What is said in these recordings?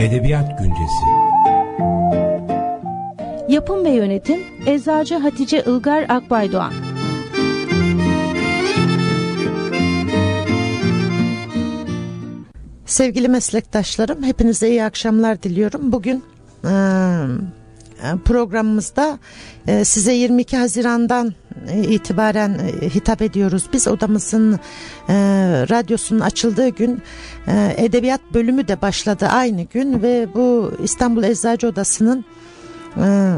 Edebiyat Güncesi Yapım ve Yönetim Eczacı Hatice Ilgar Akbaydoğan Sevgili meslektaşlarım, hepinize iyi akşamlar diliyorum. Bugün programımızda size 22 Haziran'dan itibaren e, hitap ediyoruz. Biz odamızın e, radyosunun açıldığı gün e, edebiyat bölümü de başladı aynı gün ve bu İstanbul Eczacı Odası'nın e,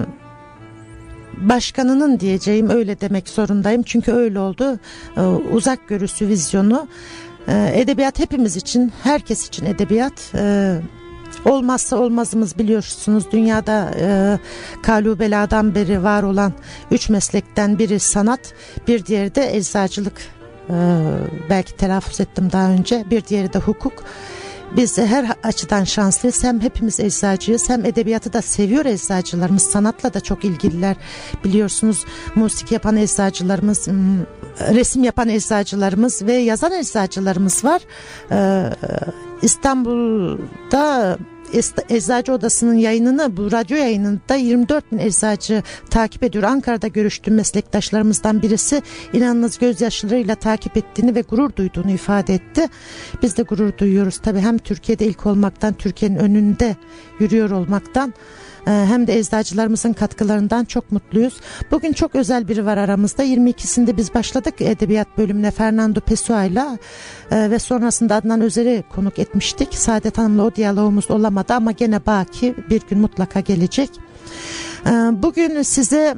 başkanının diyeceğim öyle demek zorundayım çünkü öyle oldu. E, uzak görüsü vizyonu ee, edebiyat hepimiz için, herkes için edebiyat. Ee, olmazsa olmazımız biliyorsunuz dünyada e, kalubeladan beri var olan üç meslekten biri sanat, bir diğeri de eczacılık. Ee, belki telaffuz ettim daha önce. Bir diğeri de hukuk. Biz her açıdan şanslıyız. Hem hepimiz eczacıyız hem edebiyatı da seviyor eczacılarımız. Sanatla da çok ilgililer. Biliyorsunuz musik yapan eczacılarımız, resim yapan eczacılarımız ve yazan eczacılarımız var. Ee, İstanbul'da Eczacı Odası'nın yayınını bu radyo yayınında 24 bin eczacı takip ediyor. Ankara'da görüştüğüm meslektaşlarımızdan birisi inanılmaz gözyaşlarıyla takip ettiğini ve gurur duyduğunu ifade etti. Biz de gurur duyuyoruz tabii hem Türkiye'de ilk olmaktan, Türkiye'nin önünde yürüyor olmaktan hem de eczacılarımızın katkılarından çok mutluyuz. Bugün çok özel biri var aramızda. 22'sinde biz başladık edebiyat bölümüne Fernando Pessoa ile ve sonrasında Adnan Özer'i konuk etmiştik. Saadet Hanım'la o diyalogumuz olamadı ama gene baki bir gün mutlaka gelecek. Ee, bugün size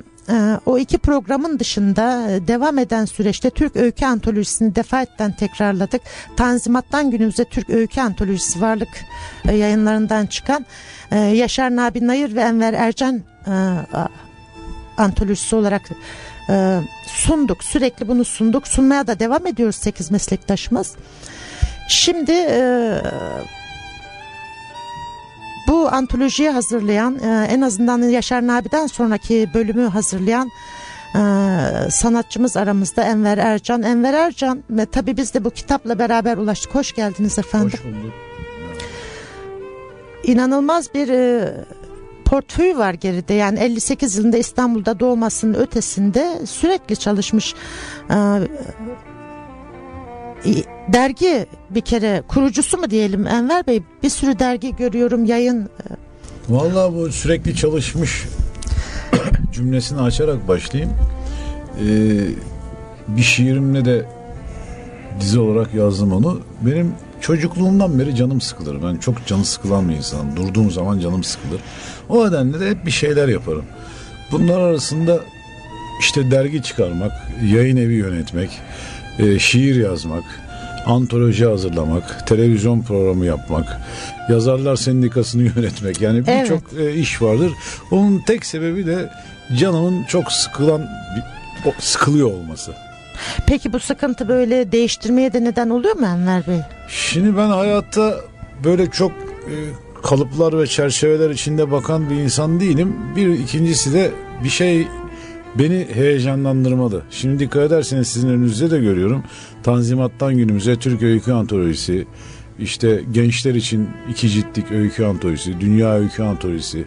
o iki programın dışında e, devam eden süreçte Türk Öykü Antolojisi'ni defaatten tekrarladık. Tanzimat'tan günümüze Türk Öykü Antolojisi varlık e, yayınlarından çıkan ee, Yaşar Nabi Nayır ve Enver Ercan e, antolojisi olarak e, sunduk. Sürekli bunu sunduk. Sunmaya da devam ediyoruz 8 meslektaşımız. Şimdi e, bu antolojiyi hazırlayan e, en azından Yaşar Nabi'den sonraki bölümü hazırlayan e, sanatçımız aramızda Enver Ercan. Enver Ercan ve tabii biz de bu kitapla beraber ulaştık. Hoş geldiniz efendim. Hoş bulduk inanılmaz bir e, portföy var geride. Yani 58 yılında İstanbul'da doğmasının ötesinde sürekli çalışmış. E, dergi bir kere kurucusu mu diyelim Enver Bey bir sürü dergi görüyorum yayın. Vallahi bu sürekli çalışmış cümlesini açarak başlayayım. Ee, bir şiirimle de dizi olarak yazdım onu. Benim çocukluğumdan beri canım sıkılır. Ben çok canı sıkılan bir insanım. Durduğum zaman canım sıkılır. O nedenle de hep bir şeyler yaparım. Bunlar arasında işte dergi çıkarmak, yayın evi yönetmek, e, şiir yazmak, antoloji hazırlamak, televizyon programı yapmak, yazarlar sendikasını yönetmek yani birçok evet. e, iş vardır. Onun tek sebebi de canımın çok sıkılan sıkılıyor olması. Peki bu sıkıntı böyle değiştirmeye de neden oluyor mu Enver Bey? Şimdi ben hayatta böyle çok e, kalıplar ve çerçeveler içinde bakan bir insan değilim. Bir ikincisi de bir şey beni heyecanlandırmadı. Şimdi dikkat ederseniz sizin önünüzde de görüyorum. Tanzimattan günümüze Türk Öykü Antolojisi, işte gençler için iki ciltlik öykü antolojisi, dünya öykü antolojisi,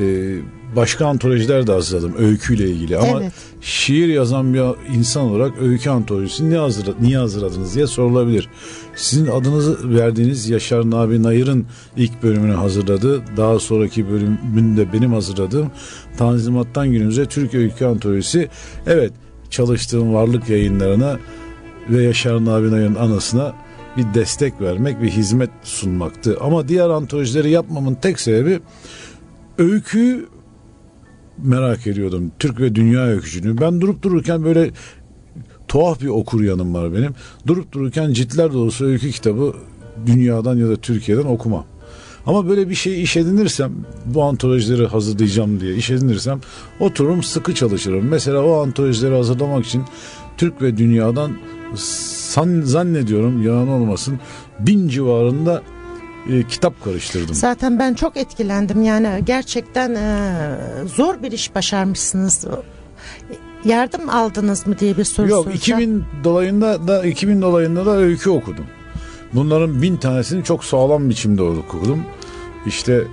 e, başka antolojiler de hazırladım öyküyle ilgili ama evet. şiir yazan bir insan olarak öykü antolojisi niye, hazır, niye hazırladınız diye sorulabilir. Sizin adınızı verdiğiniz Yaşar Nabi Nayır'ın ilk bölümünü hazırladı. Daha sonraki bölümünde benim hazırladığım Tanzimat'tan günümüze Türk Öykü Antolojisi. Evet çalıştığım varlık yayınlarına ve Yaşar Nabi Nayır'ın anısına bir destek vermek, bir hizmet sunmaktı. Ama diğer antolojileri yapmamın tek sebebi öykü merak ediyordum. Türk ve dünya öykücünü. Ben durup dururken böyle tuhaf bir okur yanım var benim. Durup dururken ciltler dolusu öykü kitabı dünyadan ya da Türkiye'den okumam. Ama böyle bir şey iş edinirsem bu antolojileri hazırlayacağım diye iş edinirsem otururum sıkı çalışırım. Mesela o antolojileri hazırlamak için Türk ve dünyadan san, zannediyorum yalan olmasın bin civarında e, kitap karıştırdım. Zaten ben çok etkilendim yani gerçekten e, zor bir iş başarmışsınız. Yardım aldınız mı diye bir soru Yok soracağım. 2000 dolayında da 2000 dolayında da öykü okudum. Bunların bin tanesini çok sağlam biçimde okudum. İşte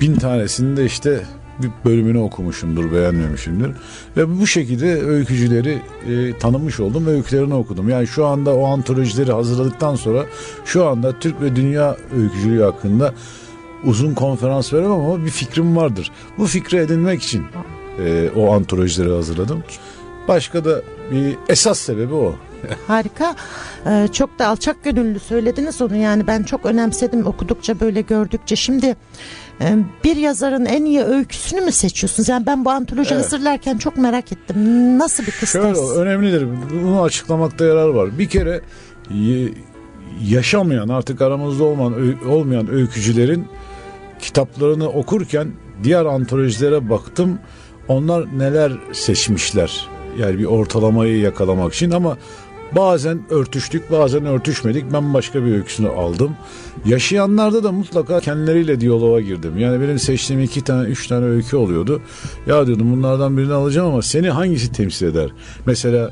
bin tanesini de işte bir bölümünü okumuşumdur, beğenmemişimdir. Ve bu şekilde öykücüleri e, tanımış oldum ve öykülerini okudum. Yani şu anda o antolojileri hazırladıktan sonra şu anda Türk ve dünya öykücülüğü hakkında uzun konferans veremem ama bir fikrim vardır. Bu fikri edinmek için e, o antolojileri hazırladım. Başka da bir esas sebebi o. Harika. Ee, çok da alçak gönüllü söylediniz onu yani ben çok önemsedim okudukça böyle gördükçe. Şimdi bir yazarın en iyi öyküsünü mü seçiyorsunuz? Yani ben bu antoloji Evet. hazırlarken çok merak ettim. Nasıl bir kıstas? Şöyle önemlidir. Bunu açıklamakta yarar var. Bir kere yaşamayan artık aramızda olmayan, olmayan öykücülerin kitaplarını okurken diğer antolojilere baktım. Onlar neler seçmişler. Yani bir ortalamayı yakalamak için ama bazen örtüştük bazen örtüşmedik. Ben başka bir öyküsünü aldım. Yaşayanlarda da mutlaka kendileriyle diyaloğa girdim. Yani benim seçtiğim iki tane üç tane öykü oluyordu. Ya diyordum bunlardan birini alacağım ama seni hangisi temsil eder? Mesela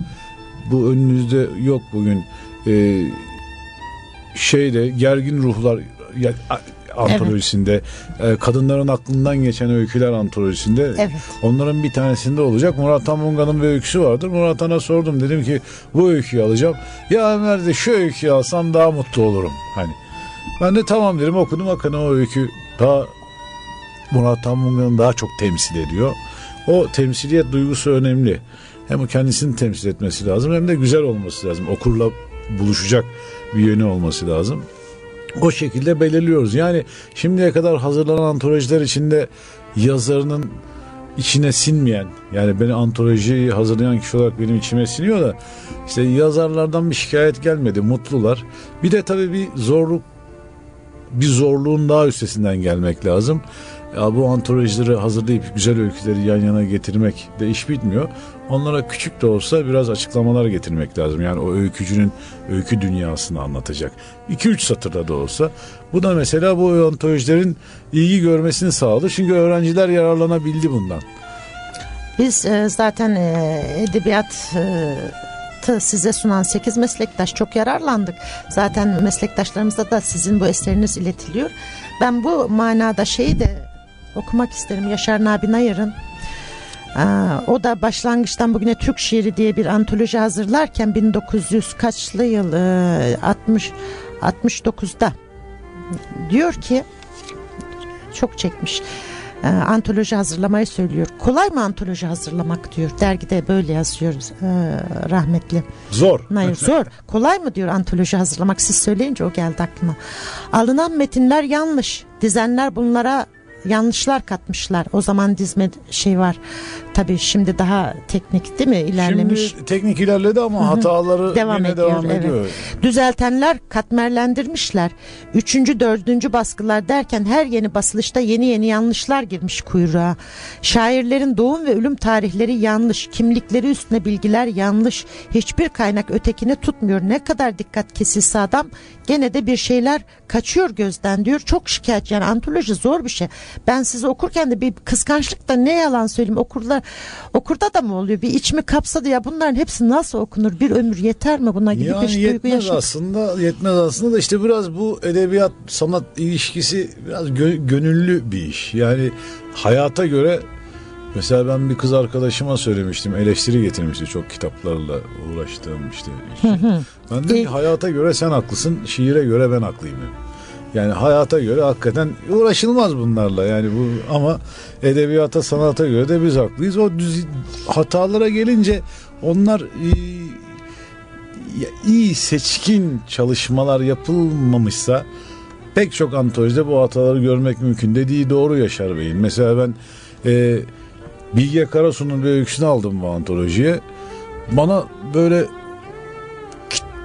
bu önünüzde yok bugün e, şeyde gergin ruhlar ya, antolojisinde e, kadınların aklından geçen öyküler antolojisinde Evet. onların bir tanesinde olacak. Murat Anmunga'nın bir öyküsü vardır. Murat An'a sordum? Dedim ki bu öyküyü alacağım. Ya Ömer de şu öyküyü alsam daha mutlu olurum. Hani. Ben de tamam dedim okudum. Hakikaten o öykü daha Murat Anmunga'nın daha çok temsil ediyor. O temsiliyet duygusu önemli. Hem kendisini temsil etmesi lazım hem de güzel olması lazım. Okurla buluşacak bir yönü olması lazım o şekilde belirliyoruz. Yani şimdiye kadar hazırlanan antolojiler içinde yazarının içine sinmeyen yani beni antolojiyi hazırlayan kişi olarak benim içime siniyor da işte yazarlardan bir şikayet gelmedi mutlular. Bir de tabii bir zorluk bir zorluğun daha üstesinden gelmek lazım. Ya bu antolojileri hazırlayıp güzel öyküleri yan yana getirmek de iş bitmiyor. Onlara küçük de olsa biraz açıklamalar getirmek lazım. Yani o öykücünün öykü dünyasını anlatacak. 2-3 satırda da olsa. Bu da mesela bu antolojilerin ilgi görmesini sağladı. Çünkü öğrenciler yararlanabildi bundan. Biz e, zaten e, edebiyat e, size sunan 8 meslektaş çok yararlandık. Zaten meslektaşlarımıza da sizin bu eseriniz iletiliyor. Ben bu manada şeyi de okumak isterim. Yaşar Nabi Nayır'ın Aa, o da başlangıçtan bugüne Türk şiiri diye bir antoloji hazırlarken 1900 kaçlı yıl e, 60 69'da diyor ki çok çekmiş. E, antoloji hazırlamayı söylüyor. Kolay mı antoloji hazırlamak diyor. Dergide böyle yazıyoruz e, rahmetli. Zor. Hayır zor. Kolay mı diyor antoloji hazırlamak. Siz söyleyince o geldi aklıma. Alınan metinler yanlış. Dizenler bunlara yanlışlar katmışlar. O zaman dizme şey var. Tabii şimdi daha teknik değil mi? İlerlemiş. Şimdi teknik ilerledi ama hataları Devam yine ediyor, devam evet. ediyor. Düzeltenler katmerlendirmişler. Üçüncü, dördüncü baskılar derken her yeni basılışta yeni yeni yanlışlar girmiş kuyruğa. Şairlerin doğum ve ölüm tarihleri yanlış. Kimlikleri üstüne bilgiler yanlış. Hiçbir kaynak ötekini tutmuyor. Ne kadar dikkat kesilse adam gene de bir şeyler kaçıyor gözden diyor. Çok şikayet yani antoloji zor bir şey. Ben sizi okurken de bir kıskançlık da ne yalan söyleyeyim okurlar okurda da mı oluyor? Bir içimi kapsadı ya bunların hepsi nasıl okunur? Bir ömür yeter mi buna gibi Yani bir duygu yetmez yaşadım. aslında yetmez aslında da işte biraz bu edebiyat sanat ilişkisi biraz gö- gönüllü bir iş. Yani hayata göre mesela ben bir kız arkadaşıma söylemiştim eleştiri getirmişti çok kitaplarla uğraştığım işte. işte. Ben dedim ki İyi. hayata göre sen haklısın şiire göre ben haklıyım. Yani hayata göre hakikaten uğraşılmaz bunlarla yani bu ama edebiyata sanata göre de biz haklıyız. O düz, hatalara gelince onlar ya iyi seçkin çalışmalar yapılmamışsa pek çok antolojide bu hataları görmek mümkün. Dediği doğru Yaşar Bey'in. Mesela ben e, Bilge Karasu'nun bir öyküsünü aldım bu antolojiye. Bana böyle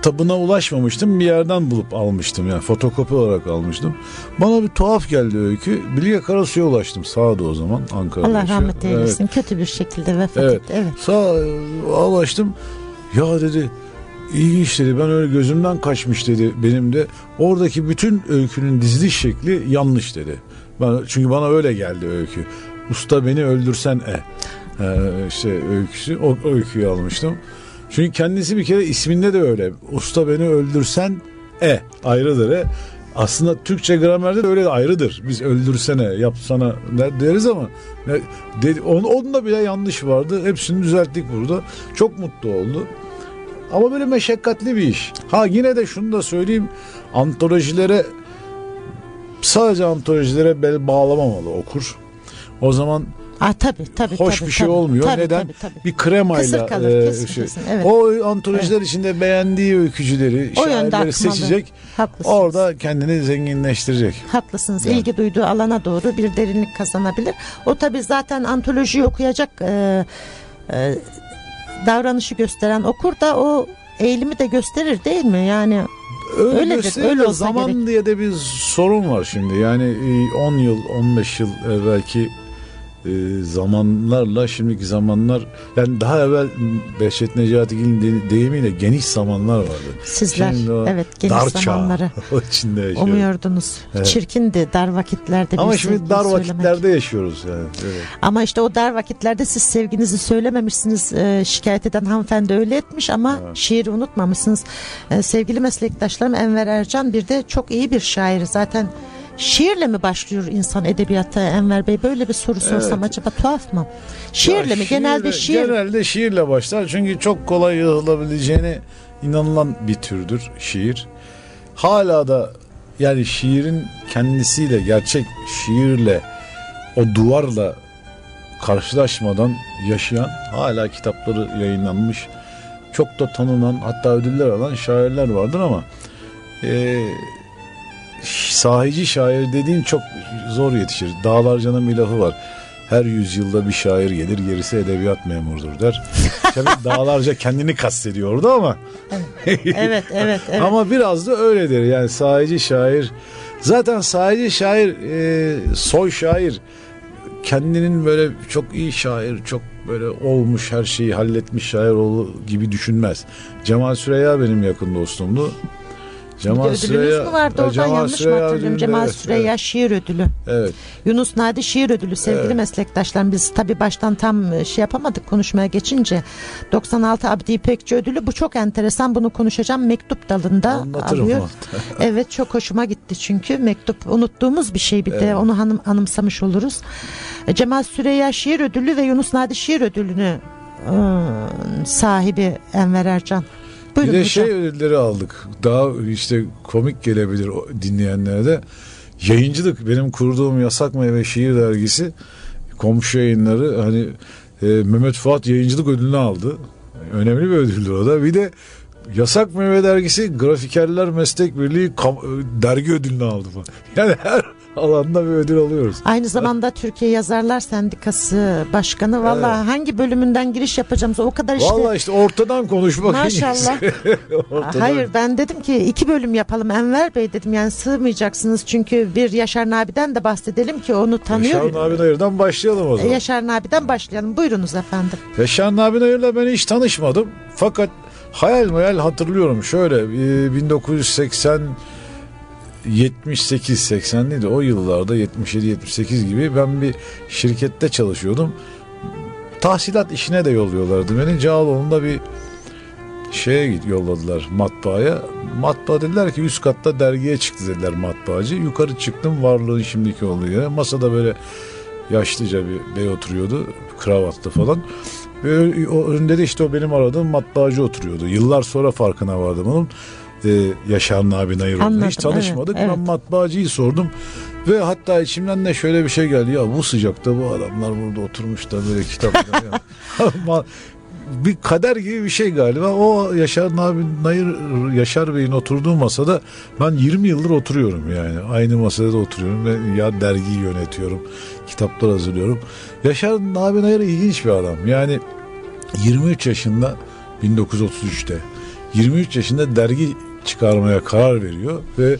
kitabına ulaşmamıştım. Bir yerden bulup almıştım. Yani fotokopi olarak almıştım. Bana bir tuhaf geldi öykü. Bilge Karasu'ya ulaştım. Sağdı o zaman Ankara'da. Allah yaşıyor. rahmet Evet. eylesin. Kötü bir şekilde vefat Evet. etti. Evet. Sağ ulaştım. Ya dedi ilginç dedi ben öyle gözümden kaçmış dedi benim de. Oradaki bütün öykünün diziliş şekli yanlış dedi. Ben, çünkü bana öyle geldi öykü. Usta beni öldürsen e. Ee, işte öyküsü o öyküyü almıştım. Çünkü kendisi bir kere isminde de öyle. Usta beni öldürsen e ayrıdır e. Aslında Türkçe gramerde de öyle ayrıdır. Biz öldürsene, yapsana der- deriz ama dedi, onun, onda bile yanlış vardı. Hepsini düzelttik burada. Çok mutlu oldu. Ama böyle meşakkatli bir iş. Ha yine de şunu da söyleyeyim. Antolojilere sadece antolojilere bel bağlamamalı okur. O zaman Ah tabii tabii. hoş tabii, bir şey tabii. olmuyor. Tabii, Neden? tabii, tabii. Bir kremayla Kısır kalır, e, kesin, şey. kesin, evet. O antolojiler içinde beğendiği öykücüleri, O şairleri seçecek. Haklısınız. Orada kendini zenginleştirecek. Haklısınız. Yani. İlgi duyduğu alana doğru bir derinlik kazanabilir. O tabii zaten antolojiyi okuyacak e, e, davranışı gösteren okur da o eğilimi de gösterir değil mi? Yani Öyle Öyledir, öyle olsa zaman gerek. diye de bir sorun var şimdi. Yani e, 10 yıl, 15 yıl evvelki e, zamanlarla şimdiki zamanlar yani daha evvel Behçet Necatigil'in de- deyimiyle geniş zamanlar vardı. sizler Şimdi o evet geniş Dar zamanları o içinde yaşıyoruz. umuyordunuz. Evet. Çirkindi dar vakitlerde. Ama şimdi dar söylemek. vakitlerde yaşıyoruz yani. Evet. Ama işte o dar vakitlerde siz sevginizi söylememişsiniz. Ee, şikayet eden hanımefendi öyle etmiş ama şiiri unutmamışsınız. Ee, sevgili meslektaşlarım Enver Ercan bir de çok iyi bir şair. Zaten şiirle mi başlıyor insan edebiyata Enver Bey? Böyle bir soru sorsam Evet. acaba tuhaf mı? Şiirle Ya mi? Genelde şiirle- şiir. Genelde şiirle başlar. Çünkü çok kolay yazılabileceğine inanılan bir türdür şiir. Hala da yani şiirin kendisiyle gerçek şiirle o duvarla karşılaşmadan yaşayan hala kitapları yayınlanmış çok da tanınan hatta ödüller alan şairler vardır ama e, sahici şair dediğin çok zor yetişir. Dağlarca'nın bir lafı var. Her yüzyılda bir şair gelir gerisi edebiyat memurudur der. Tabii dağlarca kendini kastediyor orada ama. Evet, evet, evet. Ama biraz da öyledir. Yani sahici şair zaten sahici şair e, soy şair kendinin böyle çok iyi şair, çok böyle olmuş her şeyi halletmiş şair oğlu gibi düşünmez. Cemal Süreyya benim yakın dostumdu. De ödülünüz mü vardı oradan Cemal yanlış mı Süreyya hatırlıyorum? ödülünde, Cemal evet, Süreyya şiir ödülü. Evet. Yunus Nadi şiir ödülü sevgili Evet. meslektaşlarım biz tabi baştan tam e, şey yapamadık konuşmaya geçince 96 Abdi İpekçi ödülü bu çok enteresan bunu konuşacağım mektup dalında Anlatırım alıyor. evet çok hoşuma gitti çünkü mektup unuttuğumuz bir şey bir de Evet. onu hanım, anımsamış oluruz. E, Cemal Süreyya şiir ödülü ve Yunus Nadi şiir ödülünü e, sahibi Enver Ercan. Buyurun bir de hocam. şey ödülleri aldık. Daha işte komik gelebilir dinleyenlere de. Yayıncılık benim kurduğum Yasak Meyve Şiir Dergisi komşu yayınları hani e, Mehmet Fuat yayıncılık ödülünü aldı. Önemli bir ödüldür o da. Bir de Yasak Meyve Dergisi Grafikerler Meslek Birliği e, dergi ödülünü aldı falan. Yani her alanda bir ödül alıyoruz. Aynı zamanda Türkiye Yazarlar Sendikası Başkanı. Valla hangi bölümünden giriş yapacağımızı o kadar işte. Vallahi işte ortadan konuşmak. Maşallah. Ortadan- Hayır ben dedim ki iki bölüm yapalım Enver Bey dedim yani sığmayacaksınız çünkü bir Yaşar Nabi'den de bahsedelim ki onu tanıyor. Yaşar Nabi Nayır'dan başlayalım o E, zaman. Yaşar Nabi'den başlayalım buyurunuz efendim. Yaşar Nabi Nayır'la ben hiç tanışmadım. Fakat hayal meyal hatırlıyorum. Şöyle e, 1980 78 80 neydi o yıllarda 77 78 gibi ben bir şirkette çalışıyordum. Tahsilat işine de yolluyorlardı beni. Cağaloğlu'nda bir şeye yolladılar matbaaya. Matbaa dediler ki üst katta dergiye çıktı dediler matbaacı. Yukarı çıktım varlığın şimdiki olduğu yere. Masada böyle yaşlıca bir bey oturuyordu. Kravatlı falan. Ve önünde de işte o benim aradığım matbaacı oturuyordu. Yıllar sonra farkına vardım onun. Ee, Yaşar Nabi Nayır. Anladım, Hiç tanışmadık. evet, Ben evet. matbaacıyı sordum. Ve hatta içimden de şöyle bir şey geldi. Ya bu sıcakta bu adamlar burada oturmuş da böyle kitap. Bir kader gibi bir şey galiba. O Yaşar Nabi Nayır Yaşar Bey'in oturduğu masada ben 20 yıldır oturuyorum yani. Aynı masada da oturuyorum ve ya dergiyi yönetiyorum. Kitaplar hazırlıyorum. Yaşar Nabi Nayır ilginç bir adam. Yani 23 yaşında 1933'te 23 yaşında dergi çıkarmaya karar veriyor ve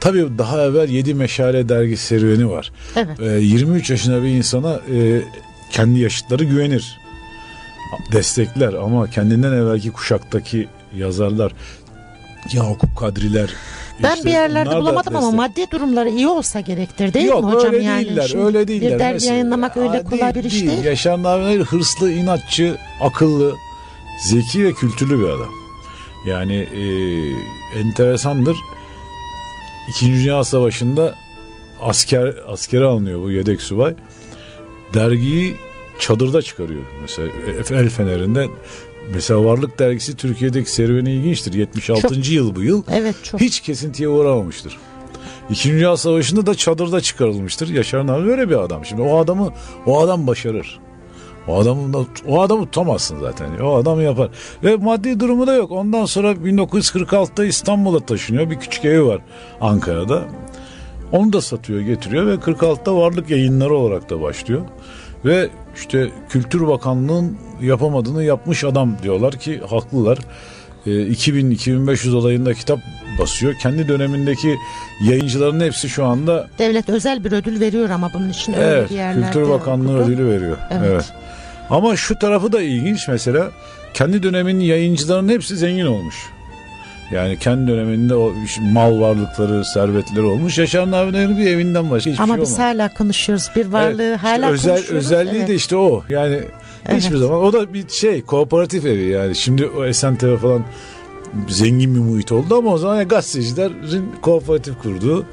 tabii daha evvel 7 Meşale dergi serüveni var. Evet. Ee, 23 yaşında bir insana e, kendi yaşıtları güvenir. Destekler ama kendinden evvelki kuşaktaki yazarlar Yakup Kadriler Ben işte bir yerlerde bulamadım ama maddi durumları iyi olsa gerektir değil Yok mi hocam öyle yani? değiller Şimdi öyle değiller. Bir dergi Mesela- yayınlamak öyle kolay bir iş değil. Yaşar Nabi Nayır hırslı, inatçı, akıllı, zeki ve kültürlü bir adam. Yani e, enteresandır. İkinci Dünya Savaşı'nda asker askere alınıyor bu yedek subay. Dergiyi çadırda çıkarıyor. Mesela El Fener'inde mesela Varlık Dergisi Türkiye'deki serüveni ilginçtir. 76. Çok. yıl bu yıl. Evet çok. Hiç kesintiye uğramamıştır. İkinci Dünya Savaşı'nda da çadırda çıkarılmıştır. Yaşar Nami böyle bir adam. Şimdi o adamı o adam başarır. O adamı da, o adamı tutamazsın zaten. O adam yapar. Ve maddi durumu da yok. Ondan sonra 1946'da İstanbul'a taşınıyor. Bir küçük evi var Ankara'da. Onu da satıyor, getiriyor ve 46'da varlık yayınları olarak da başlıyor. Ve işte Kültür Bakanlığı'nın yapamadığını yapmış adam diyorlar ki haklılar. E, 2000-2500 olayında kitap basıyor. Kendi dönemindeki yayıncıların hepsi şu anda Devlet özel bir ödül veriyor ama bunun için öyle evet, bir yerlerde. Kültür Bakanlığı okudum. ödülü veriyor. Evet. Evet. Ama şu tarafı da ilginç mesela kendi döneminin yayıncılarının hepsi zengin olmuş. Yani kendi döneminde o mal varlıkları, servetleri olmuş. Yaşar Navi'nin bir evinden başka hiçbir Ama şey biz olmadı. hala konuşuyoruz. Bir varlığı Evet, işte hala özel, konuşuyoruz. Özelliği Evet. de işte o. Yani hiçbir Evet. zaman o da bir şey kooperatif evi yani. Şimdi o Esentepe falan zengin bir muhit oldu ama o zaman gazetecilerin kooperatif kurduğu,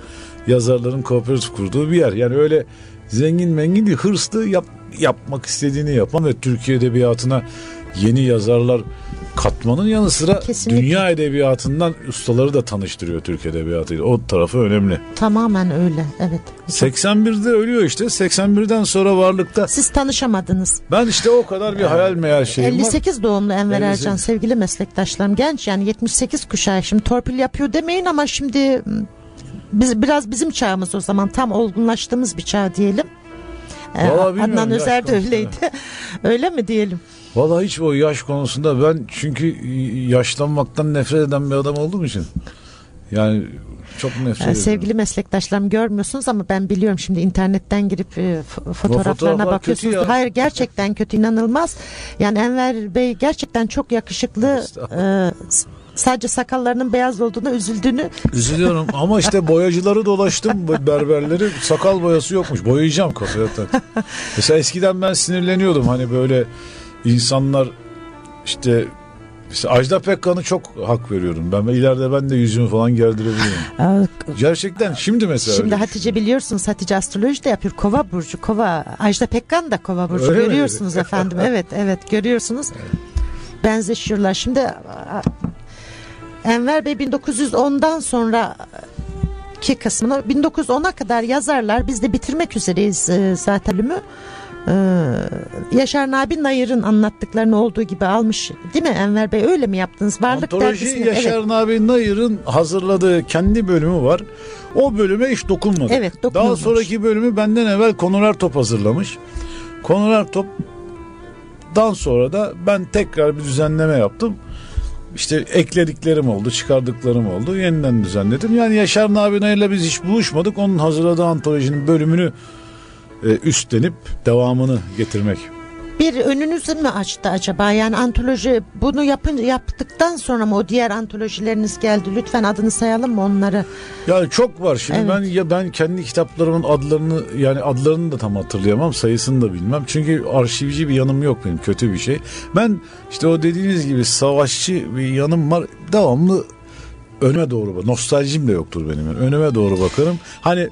yazarların kooperatif kurduğu bir yer. Yani öyle zengin mengin değil, hırslı yap, yapmak istediğini yapan ve Türkiye edebiyatına yeni yazarlar katmanın yanı sıra Kesinlikle. dünya edebiyatından ustaları da tanıştırıyor Türk edebiyatıyla. O tarafı önemli. Tamamen öyle. Evet. 81'de ölüyor işte. 81'den sonra varlıkta Siz tanışamadınız. ben işte o kadar bir hayal meyal şeyim var. 58 doğumlu Enver 58. Ercan sevgili meslektaşlarım genç yani 78 kuşağı şimdi torpil yapıyor demeyin ama şimdi m, biz biraz bizim çağımız o zaman tam olgunlaştığımız bir çağ diyelim. Ee, Vallahi Adnan Özer de öyleydi. Öyle mi diyelim? Vallahi hiç o yaş konusunda ben çünkü yaşlanmaktan nefret eden bir adam olduğum için yani çok nefret Ee, ediyorum. sevgili meslektaşlarım görmüyorsunuz ama ben biliyorum şimdi internetten girip e, fotoğraflarına fotoğraflar bakıyorsunuz. ya. Hayır gerçekten kötü inanılmaz. Yani Enver Bey gerçekten çok yakışıklı. S- sadece sakallarının beyaz olduğuna üzüldüğünü Üzülüyorum ama işte boyacıları dolaştım berberleri sakal boyası yokmuş boyayacağım kafaya tak. Mesela eskiden ben sinirleniyordum hani böyle insanlar işte işte Ajda Pekkan'ı çok hak veriyorum. Ben ileride ben de yüzümü falan gerdirebilirim. Gerçekten şimdi mesela. Şimdi Hatice biliyorsunuz Hatice astroloji de yapıyor. Kova burcu, Kova. Ajda Pekkan da Kova burcu. Öyle mi? görüyorsunuz efendim. Evet, evet görüyorsunuz. Benzeşiyorlar. Şimdi Enver Bey 1910'dan sonra ki kısmını 1910'a kadar yazarlar. Biz de bitirmek üzereyiz e, zaten bölümü. Ee, Yaşar Nabi Nayır'ın anlattıklarını olduğu gibi almış değil mi Enver Bey öyle mi yaptınız? Varlık Antoloji dergisini Yaşar evet, Nabi Nayır'ın hazırladığı kendi bölümü var. O bölüme hiç dokunmadı. Evet, Daha dokunulmamış. sonraki bölümü benden evvel Konur Ertop hazırlamış. Konur Ertop'dan sonra da ben tekrar bir düzenleme yaptım. İşte eklediklerim oldu, çıkardıklarım oldu. Yeniden düzenledim. Yani Yaşar Nabi Nayır'la biz hiç buluşmadık. Onun hazırladığı antolojinin bölümünü üstlenip devamını getirmek. bir önünüzü mü açtı acaba? Yani antoloji bunu yapın yaptıktan sonra mı o diğer antolojileriniz geldi? Lütfen adını sayalım mı onları? Yani çok var. Şimdi Evet. ben ya ben kendi kitaplarımın adlarını yani adlarını da tam hatırlayamam, sayısını da bilmem. Çünkü arşivci bir yanım yok benim. Kötü bir şey. Ben işte o dediğiniz gibi savaşçı bir yanım var. Devamlı önüme doğru bak. Nostaljim de yoktur benim. Yani. Önüme doğru bakarım. Hani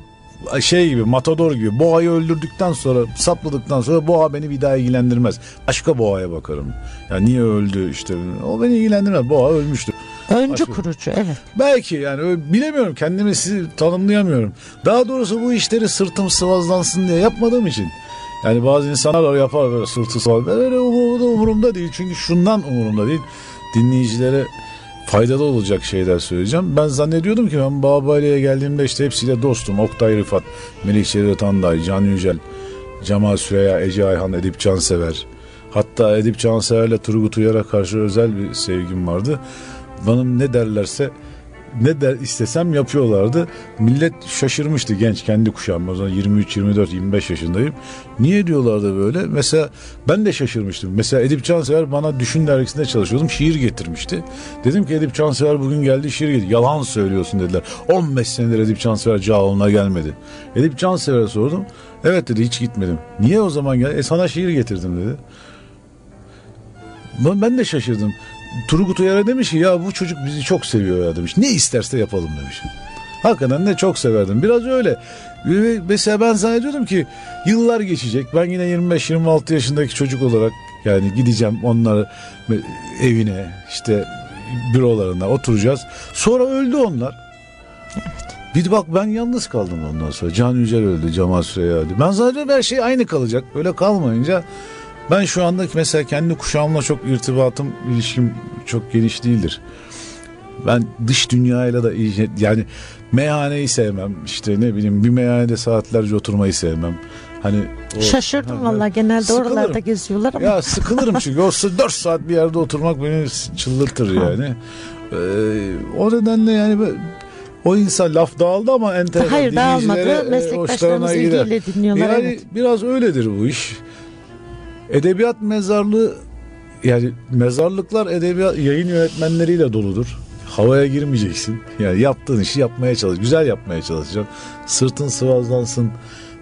şey gibi matador gibi boğayı öldürdükten sonra sapladıktan sonra boğa beni bir daha ilgilendirmez. Başka boğaya bakarım. Yani niye öldü işte o beni ilgilendirmez. Boğa ölmüştür. Öncü Başka- kurucu evet. Belki yani bilemiyorum kendimi sizi tanımlayamıyorum. Daha doğrusu bu işleri sırtım sıvazlansın diye yapmadığım için. Yani bazı insanlar yapar böyle sırtı sıvaz. Öyle umurumda değil. Çünkü şundan umurumda değil. Dinleyicilere faydalı olacak şeyler söyleyeceğim. Ben zannediyordum ki ben Babali'ye geldiğimde işte hepsiyle dostum. Oktay Rıfat, Melih Şerif Tanday, Can Yücel, Cemal Süreya, Ece Ayhan, Edip Cansever. Hatta Edip Cansever'le Turgut Uyar'a karşı özel bir sevgim vardı. Bana ne derlerse ne der istesem yapıyorlardı. Millet şaşırmıştı genç kendi kuşağım. O zaman 23, 24, 25 yaşındayım. Niye diyorlardı böyle? Mesela ben de şaşırmıştım. Mesela Edip Cansever bana Düşün dergisinde çalışıyordum. Şiir getirmişti. Dedim ki Edip Cansever bugün geldi şiir getirdi. Yalan söylüyorsun dediler. 15 senedir Edip Cansever Cağaloğlu'na gelmedi. Edip Cansever'e sordum. Evet dedi hiç gitmedim. Niye o zaman gel? E sana şiir getirdim dedi. Ben de şaşırdım. Turgut Uyar'a demiş ki ya bu çocuk bizi çok seviyor ya demiş. Ne isterse yapalım demiş. Hakikaten de çok severdim. Biraz öyle. Mesela ben zannediyordum ki yıllar geçecek. Ben yine 25-26 yaşındaki çocuk olarak yani gideceğim onları evine işte bürolarına oturacağız. Sonra öldü onlar. Bir de bak ben yalnız kaldım ondan sonra. Can Yücel öldü, Cemal Süreya öldü. Ben zannediyorum her şey aynı kalacak. Öyle kalmayınca ben şu anda mesela kendi kuşağımla çok irtibatım, ilişkim çok geniş değildir. Ben dış dünyayla da iyi, yani meyhaneyi sevmem. İşte ne bileyim bir meyhanede saatlerce oturmayı sevmem. Hani o- Şaşırdım valla genelde Sıkılırım. oralarda geziyorlar ama. ya sıkılırım çünkü o 4 saat bir yerde oturmak beni çıldırtır yani. Ee, o nedenle yani ben- o insan laf dağıldı ama enteresan. Hayır dağılmadı. e, Meslektaşlarımız ilgiyle dinliyorlar. Yani evet. biraz öyledir bu iş. Edebiyat mezarlığı yani mezarlıklar edebiyat yayın yönetmenleriyle doludur. Havaya girmeyeceksin. Yani yaptığın işi yapmaya çalış. Güzel yapmaya çalışacaksın. Sırtın sıvazlansın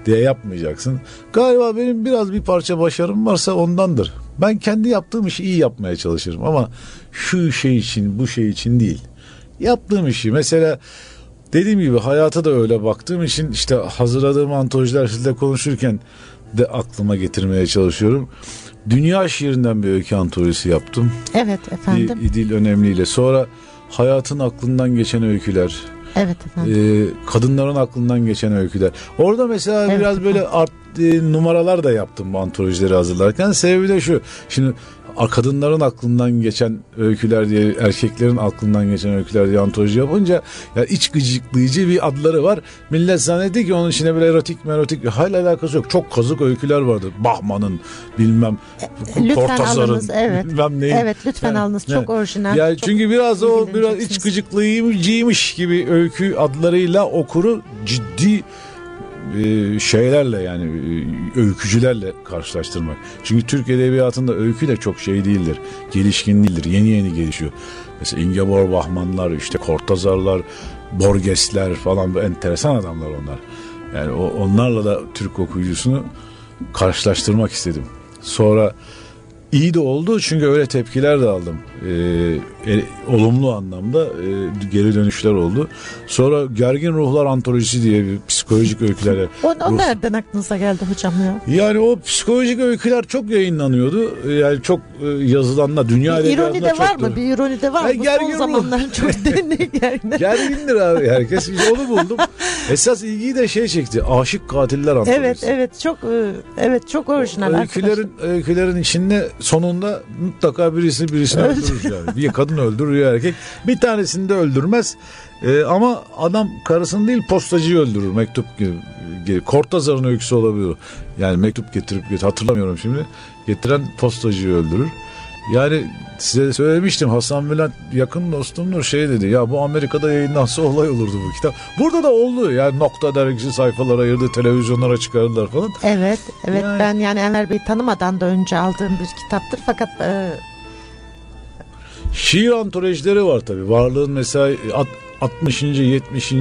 diye yapmayacaksın. Galiba benim biraz bir parça başarım varsa ondandır. Ben kendi yaptığım işi iyi yapmaya çalışırım ama şu şey için bu şey için değil. Yaptığım işi mesela dediğim gibi hayata da öyle baktığım için işte hazırladığım antolojiler sizle konuşurken de aklıma getirmeye çalışıyorum. Dünya şiirinden bir öykü antolojisi yaptım. Evet efendim. İ- İdil Önemli ile. Sonra hayatın aklından geçen öyküler. Evet efendim. e, kadınların aklından geçen öyküler. Orada mesela Evet, biraz böyle art e, numaralar da yaptım bu antolojileri hazırlarken. Sebebi de şu. Şimdi kadınların aklından geçen öyküler diye erkeklerin aklından geçen öyküler diye antoloji yapınca ya iç gıcıklayıcı bir adları var. Millet zannetti ki onun içine böyle erotik merotik hala alakası yok. Çok kazık öyküler vardı. Bahman'ın bilmem Lütfen Kortazar'ın alınız, evet. bilmem neyin. Evet lütfen Yani, alınız. yani, Çok orijinal. ya çok çünkü biraz o biraz iç gıcıklayıcıymış gibi öykü adlarıyla okuru ciddi e, şeylerle yani e, öykücülerle karşılaştırmak. Çünkü Türk edebiyatında öykü de çok şey değildir. Gelişkin değildir. Yeni yeni gelişiyor. Mesela Ingeborg Bachmann'lar, işte Kortazarlar, Borgesler falan bu enteresan adamlar onlar. Yani onlarla da Türk okuyucusunu karşılaştırmak istedim. Sonra iyi de oldu çünkü öyle tepkiler de aldım. Ee, e, olumlu anlamda e, geri dönüşler oldu. Sonra Gergin Ruhlar Antolojisi diye bir psikolojik öykülerle. O, o Ruh- nereden aklınıza geldi hocam ya? Yani o psikolojik öyküler çok yayınlanıyordu. Yani çok e, yazılanlar dünya Bir ironi de var mı? Bir ironi de var Ya mı? gergin Son ruh. zamanlar çok denli gergin. Gergindir abi herkes. İşte onu buldum. Esas ilgiyi de şey çekti. Aşık katiller antolojisi. Evet evet çok e, evet çok orijinal Öykülerin, öykülerin içinde sonunda mutlaka birisi birisini öldürür yani. Bir kadın öldürür ya erkek. Bir tanesini de öldürmez. Ee, ama adam karısını değil postacıyı öldürür mektup gibi. Kortazar'ın öyküsü olabilir. Yani mektup getirip get- hatırlamıyorum şimdi. Getiren postacıyı öldürür. Yani size söylemiştim Hasan Bülent yakın dostumdur şey dedi ya bu Amerika'da yayınlansa olay olurdu bu kitap. Burada da oldu yani nokta dergisi sayfalara ayırdı televizyonlara çıkardılar falan. Evet evet Yani- ben yani Enver Bey tanımadan da önce aldığım bir kitaptır fakat e, Şiir antolojileri var tabii. Varlığın mesela 60. 70.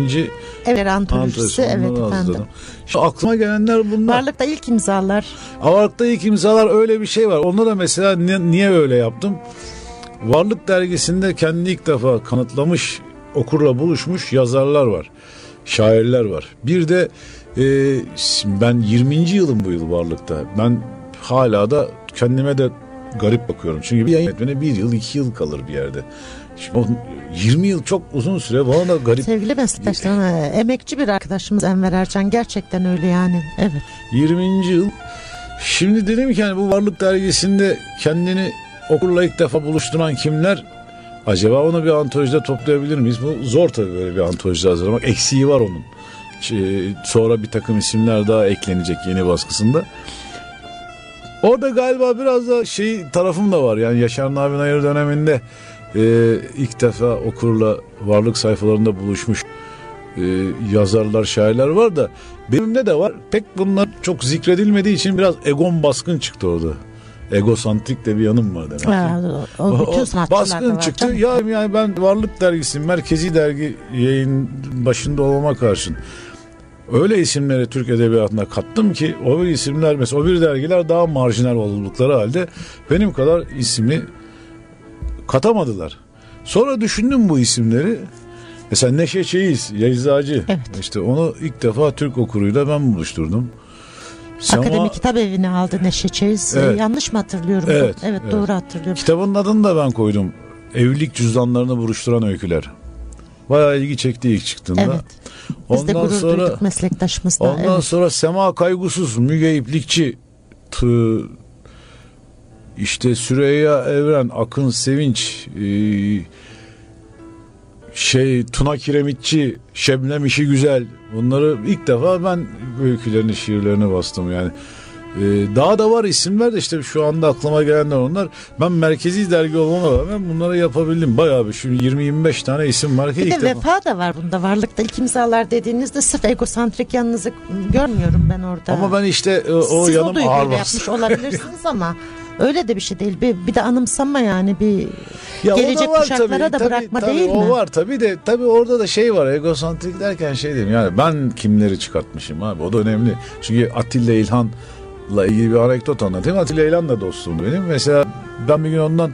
evet antolojisi evet efendim. Şimdi aklıma gelenler bunlar. Varlıkta ilk imzalar. Avark'ta ilk imzalar öyle bir şey var. Onda da mesela ni- niye öyle yaptım? Varlık dergisinde kendini ilk defa kanıtlamış, okurla buluşmuş yazarlar var. Şairler var. Bir de e, ben 20. yılım bu yıl Varlık'ta. Ben hala da kendime de garip bakıyorum. Çünkü bir yayın yönetmeni bir yıl, iki yıl kalır bir yerde. Şimdi o 20 yıl çok uzun süre bana da garip. Sevgili meslektaşlarım e, emekçi bir arkadaşımız Enver Ercan gerçekten öyle yani. Evet. 20. yıl. Şimdi dedim ki yani bu Varlık dergisinde kendini okurla ilk defa buluşturan kimler? Acaba onu bir antolojide toplayabilir miyiz? Bu zor tabii böyle bir antolojide hazırlamak. Eksiği var onun. Sonra bir takım isimler daha eklenecek yeni baskısında. Orada galiba biraz da şey tarafım da var. Yani Yaşar Nabi Nayır döneminde e, ilk defa okurla varlık sayfalarında buluşmuş e, yazarlar, şairler var da benimde de var. Pek bunlar çok zikredilmediği için biraz egon baskın çıktı orada. Egosantrik de bir yanım var demek. Ha, o, o bütün O baskın var. çıktı. Ya yani ben Varlık Dergisi, merkezi dergi yayın başında olmama karşın öyle isimleri Türk edebiyatına kattım ki o bir isimler mesela o bir dergiler daha marjinal oldukları halde benim kadar ismi katamadılar. Sonra düşündüm bu isimleri. Mesela Neşe Çeyiz, Yeyzacı. Evet. İşte onu ilk defa Türk okuruyla ben buluşturdum. Sema- Akademi Kitap Evi'ne aldı Neşe Çeyiz. Ee, Evet. yanlış mı hatırlıyorum? Evet, evet, evet. doğru hatırlıyorum. Kitabın adını da ben koydum. Evlilik cüzdanlarını buruşturan öyküler. Bayağı ilgi çekti ilk çıktığında. Evet. Biz de Ondan gurur sonra duyduk meslektaşımızla. ondan evet. sonra Sema Kaygusuz, Müge İplikçi, tı, işte Süreyya Evren, Akın Sevinç, e, şey Tuna Kiremitçi, Şebnem İşi Güzel. Bunları ilk defa ben öykülerini, şiirlerini bastım yani. Ee, daha da var isimler de işte şu anda aklıma gelenler onlar. Ben merkezi dergi olmama rağmen bunları yapabildim. Bayağı bir şimdi 20-25 tane isim var ki Bir ilk de defa. vefa da var bunda. Varlıkta ilk imzalar dediğinizde sırf egosantrik yanınızı görmüyorum ben orada. Ama ben işte e, o Siz o yanım duyguyla ağır yapmış olabilirsiniz ama öyle de bir şey değil. Bir, bir de anımsama yani bir Ya o gelecek var kuşaklara da tabii, bırakma tabii, değil o mi? var tabii de tabii orada da şey var egosantrik derken şey diyeyim yani ben kimleri çıkartmışım abi o da önemli. Çünkü Atilla İlhan'la ilgili bir anekdot anlatayım. Atilla İlhan da dostum benim. Mesela ben bir gün ondan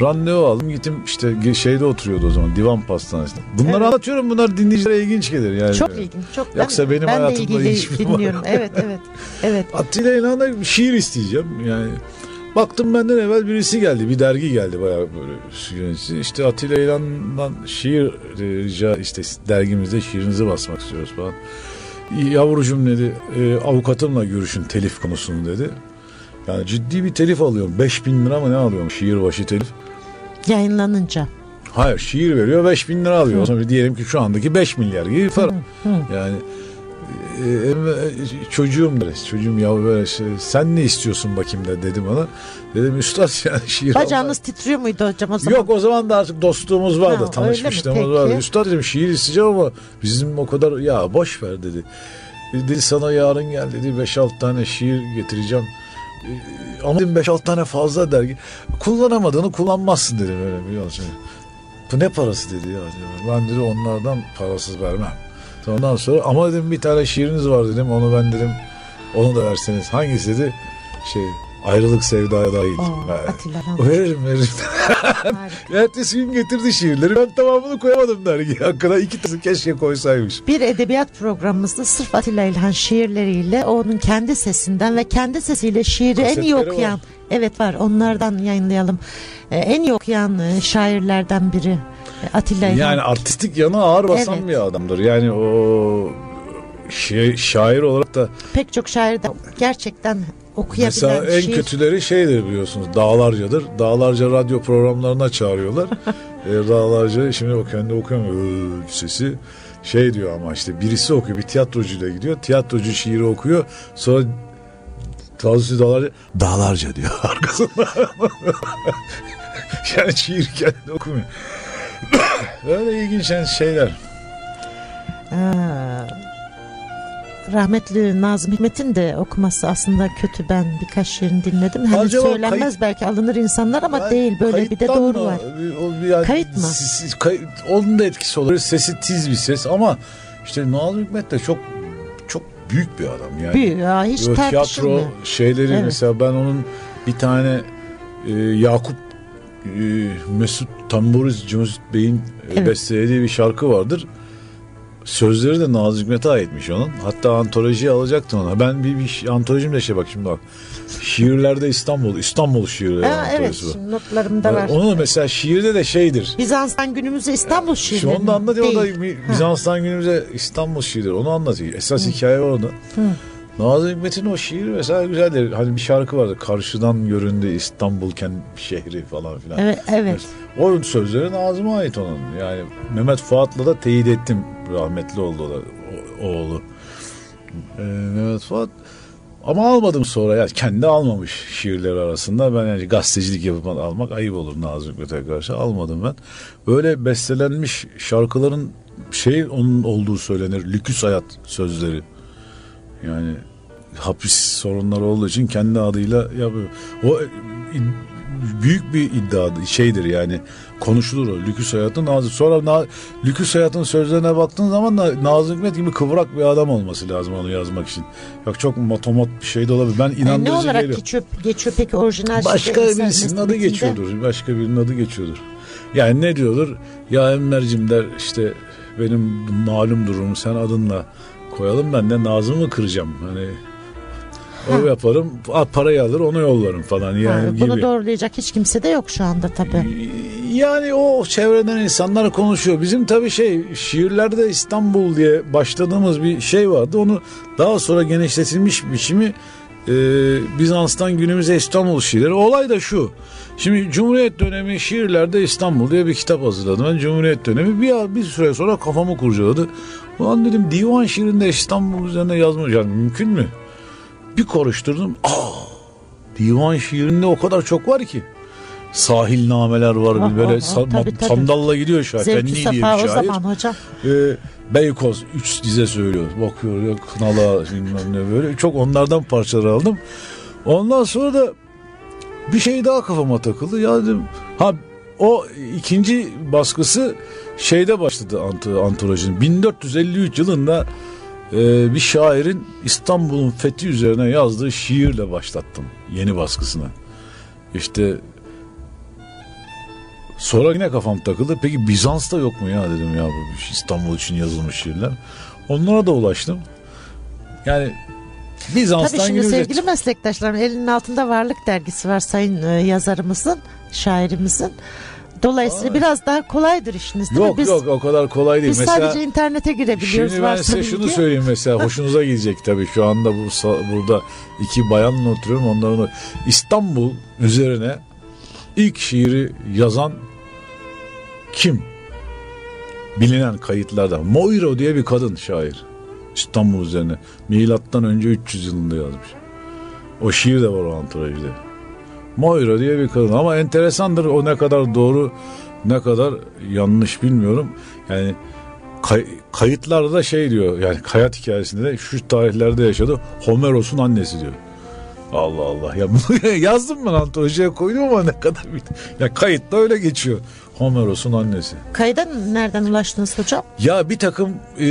randevu aldım gittim işte şeyde oturuyordu o zaman divan pastanesinde. Bunları Evet. anlatıyorum bunlar dinleyicilere ilginç gelir yani. Çok ilginç. Çok Yoksa ben, benim ben hayatımda hiçbir dinliyorum. var. Evet evet. Evet. Atilla İlhan'a şiir isteyeceğim. Yani baktım benden evvel birisi geldi. Bir dergi geldi bayağı böyle. İşte Atilla İlhan'dan şiir e, rica işte dergimizde şiirinizi basmak istiyoruz falan. Yavrucuğum dedi e, avukatımla görüşün telif konusunu dedi. Yani ciddi bir telif alıyorum. 5000 lira mı ne alıyorum şiir başı telif. Yayınlanınca. Hayır şiir veriyor 5000 lira alıyor. Sonra diyelim ki şu andaki 5 milyar gibi para. Yani e, e, çocuğum dedi. Çocuğum ya böyle şey, sen ne istiyorsun bakayım da dedi bana. Dedim üstad yani şiir Bacağınız titriyor muydu hocam o zaman? Yok o zaman da artık dostluğumuz vardı. Ha, öyle tanışmışlığımız vardı. Üstad dedim şiir isteyeceğim ama bizim o kadar ya boş ver dedi. Dedi sana yarın gel dedi 5-6 tane şiir getireceğim. Ee, Ama dedim 5-6 tane fazla dergi. Kullanamadığını kullanmazsın dedi böyle biliyor musun? Bu ne parası dedi ya. dedim. Ben dedi onlardan parasız vermem. Ondan sonra ama dedim bir tane şiiriniz var dedim. Onu ben dedim onu da verseniz. Hangisi dedi? Şey ayrılık sevdaya dahil. Oo, Atilla'dan. Veririm veririm. Ertesi gün getirdi şiirleri. Ben tamamını koyamadım dergi. Hakkında iki tane keşke koysaymış. Bir edebiyat programımızda sırf Atilla İlhan şiirleriyle onun kendi sesinden ve kendi sesiyle şiiri en iyi Kasetleri okuyan var. evet var onlardan yayınlayalım. Ee, en iyi okuyan e, şairlerden biri e, Atilla İlhan. Yani artistik yanı ağır basan Evet. bir adamdır. Yani o şey, şair olarak da Pek çok şair de gerçekten okuyabilen mesela en şiir. kötüleri şeydir biliyorsunuz. Dağlarcadır. Dağlarca radyo programlarına çağırıyorlar. e, dağlarca şimdi o kendi okuyamıyor sesi. Şey diyor ama işte birisi okuyor bir tiyatrocuyla gidiyor. Tiyatrocu şiiri okuyor. Sonra Tavsiye dağlarca dağlarca diyor arkasında. yani şiir kendi okumuyor. Öyle ilginç şeyler. Aa, rahmetli Nazım Hikmet'in de okuması aslında kötü. Ben birkaç şiirini dinledim. Hani Acaba söylenmez kayıt- belki alınır insanlar ama Ben değil. Böyle bir de doğru mı? var. O bir yani Kayıt mı? sesi- kayıt- onun da etkisi olur. Sesi tiz bir ses ama işte Nazım Hikmet de çok çok büyük bir adam yani. Büyük ya hiç Böyle tiyatro şeyleri Evet. mesela ben onun bir tane e, Yakup e, Mesut Tamburiz Mesut Bey'in e, Evet. bestelediği bir şarkı vardır. Sözleri de Nazım Hikmet'e aitmiş onun. Hatta antolojiye alacaktım ona. Ben bir, bir antolojim de şey bak şimdi bak. Şiirlerde İstanbul, İstanbul şiirleri Ha, evet antolojisi bu. şimdi notlarımda var. Onu mesela şiirde de şeydir. Bizans'tan günümüze İstanbul Şu şiirleri. onu da anlatıyor. O da değil. bir Bizans'tan günümüze İstanbul şiirleri. Onu anlatıyor. Esas hikaye orada. Nazım Hikmet'in o şiiri mesela güzeldir. Hani bir şarkı vardı. Karşıdan göründü İstanbulken şehri falan filan. Evet, evet. O sözleri Nazım'a ait onun. Yani Mehmet Fuat'la da teyit ettim. Rahmetli oldu o da o- oğlu. Ee, Mehmet Fuat ama almadım sonra ya kendi almamış şiirleri arasında ben yani gazetecilik yapıp almak ayıp olur Nazım Hikmet'e karşı almadım ben. Böyle bestelenmiş şarkıların şey onun olduğu söylenir. Lüküs hayat sözleri. Yani hapis sorunları olduğu için kendi adıyla yapıyor. O büyük bir iddia şeydir yani konuşulur o Lüküs Hayat'ın Nazım. Sonra Na, Lüküs Hayat'ın sözlerine baktığın zaman da Nazım Hikmet gibi kıvrak bir adam olması lazım onu yazmak için. Yok çok motomot bir şey de olabilir. Ben Yani inandırıcı ne olarak geliyor. geçiyor, geçiyor peki orijinal Başka birisinin adı geçiyordur. Başka birinin adı geçiyordur. Yani ne diyordur? Ya Enver'cim der işte benim malum durumum sen adınla koyalım ben de Nazım'ı kıracağım. Hani o yaparım parayı alır onu yollarım falan yani Ha, gibi. bunu doğrulayacak hiç kimse de yok şu anda tabii. Yani o çevreden insanlar konuşuyor. Bizim tabii şey şiirlerde İstanbul diye başladığımız bir şey vardı. Onu daha sonra genişletilmiş biçimi e, Bizans'tan günümüze İstanbul şiirleri. Olay da şu. Şimdi Cumhuriyet dönemi şiirlerde İstanbul diye bir kitap hazırladım. Ben Cumhuriyet dönemi bir, bir süre sonra kafamı kurcaladı. Ulan dedim divan şiirinde İstanbul üzerine. Yani mümkün mü? Bir karıştırdım. Aa, divan şiirinde o kadar çok var ki. Sahil nameler var Ah, böyle ah, sa- tabii, tabii. sandalla gidiyor şair. Zevki safa o zaman hocam. Ee, Beykoz 3 dize söylüyor. Bakıyor ya Kınalı bilmem ne böyle. Çok onlardan parçalar aldım. Ondan sonra da bir şey daha kafama takıldı. Ya dedim ha o ikinci baskısı şeyde başladı anturajın. 1453 yılında e, bir şairin İstanbul'un fethi üzerine yazdığı şiirle başlattım yeni baskısına. İşte Sonra yine kafam takıldı. Peki Bizans'ta yok mu ya dedim ya bu İstanbul için yazılmış şiirler. Onlara da ulaştım. Yani Bizans'tan Tabii şimdi sevgili meslektaşlarım elinin altında Varlık dergisi var sayın e, yazarımızın, şairimizin. Dolayısıyla biraz daha kolaydır işiniz değil mi? Yok Biz, yok o kadar kolay değil. biz mesela sadece internete girebiliyoruz. şimdi ben size şunu söyleyeyim mesela hoşunuza gidecek tabii şu anda bu burada iki bayanla oturuyorum onların İstanbul üzerine ilk şiiri yazan kim? Bilinen kayıtlarda. Moiro diye bir kadın şair. İstanbul üzerine. Milattan önce 300 yılında yazmış. O şiir de var o antolojide. Moira diye bir kadın ama enteresandır o ne kadar doğru ne kadar yanlış bilmiyorum. Yani kay- kayıtlarda da şey diyor yani hayat hikayesinde de şu tarihlerde yaşadı Homeros'un annesi diyor. Allah Allah ya bunu yazdım ben antolojiye koydum ama ne kadar ya kayıtta öyle geçiyor. Homeros'un annesi. Kayda nereden ulaştınız hocam? Ya bir takım e,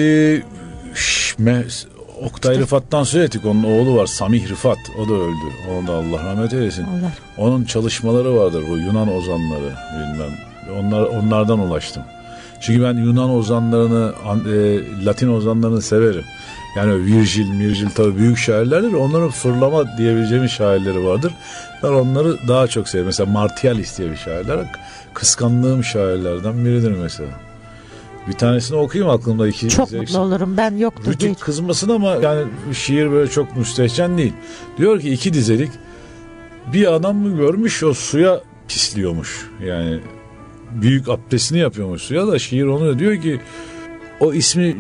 şş, me- Oktay Rıfat'tan söz ettik. Onun oğlu var Samih Rıfat. O da öldü. Onu da Allah rahmet eylesin. Allah. Onun çalışmaları vardır bu Yunan ozanları bilmem. Onlar onlardan ulaştım. Çünkü ben Yunan ozanlarını, an- e, Latin ozanlarını severim. Yani Virgil, Mirgil tabii büyük şairlerdir. Onların fırlama diyebileceğimiz şairleri vardır. Ben onları daha çok severim. Mesela Martialis diye bir şairler. Kıskandığım şairlerden biridir mesela. Bir tanesini okuyayım aklımda iki. Çok zevk- mutlu olurum. Ben yoktur değil. Rütük kızmasın ama yani şiir böyle çok müstehcen değil. Diyor ki iki dizelik bir adam mı görmüş o suya pisliyormuş. Yani büyük abdestini yapıyormuş suya da şiir onu diyor ki o ismi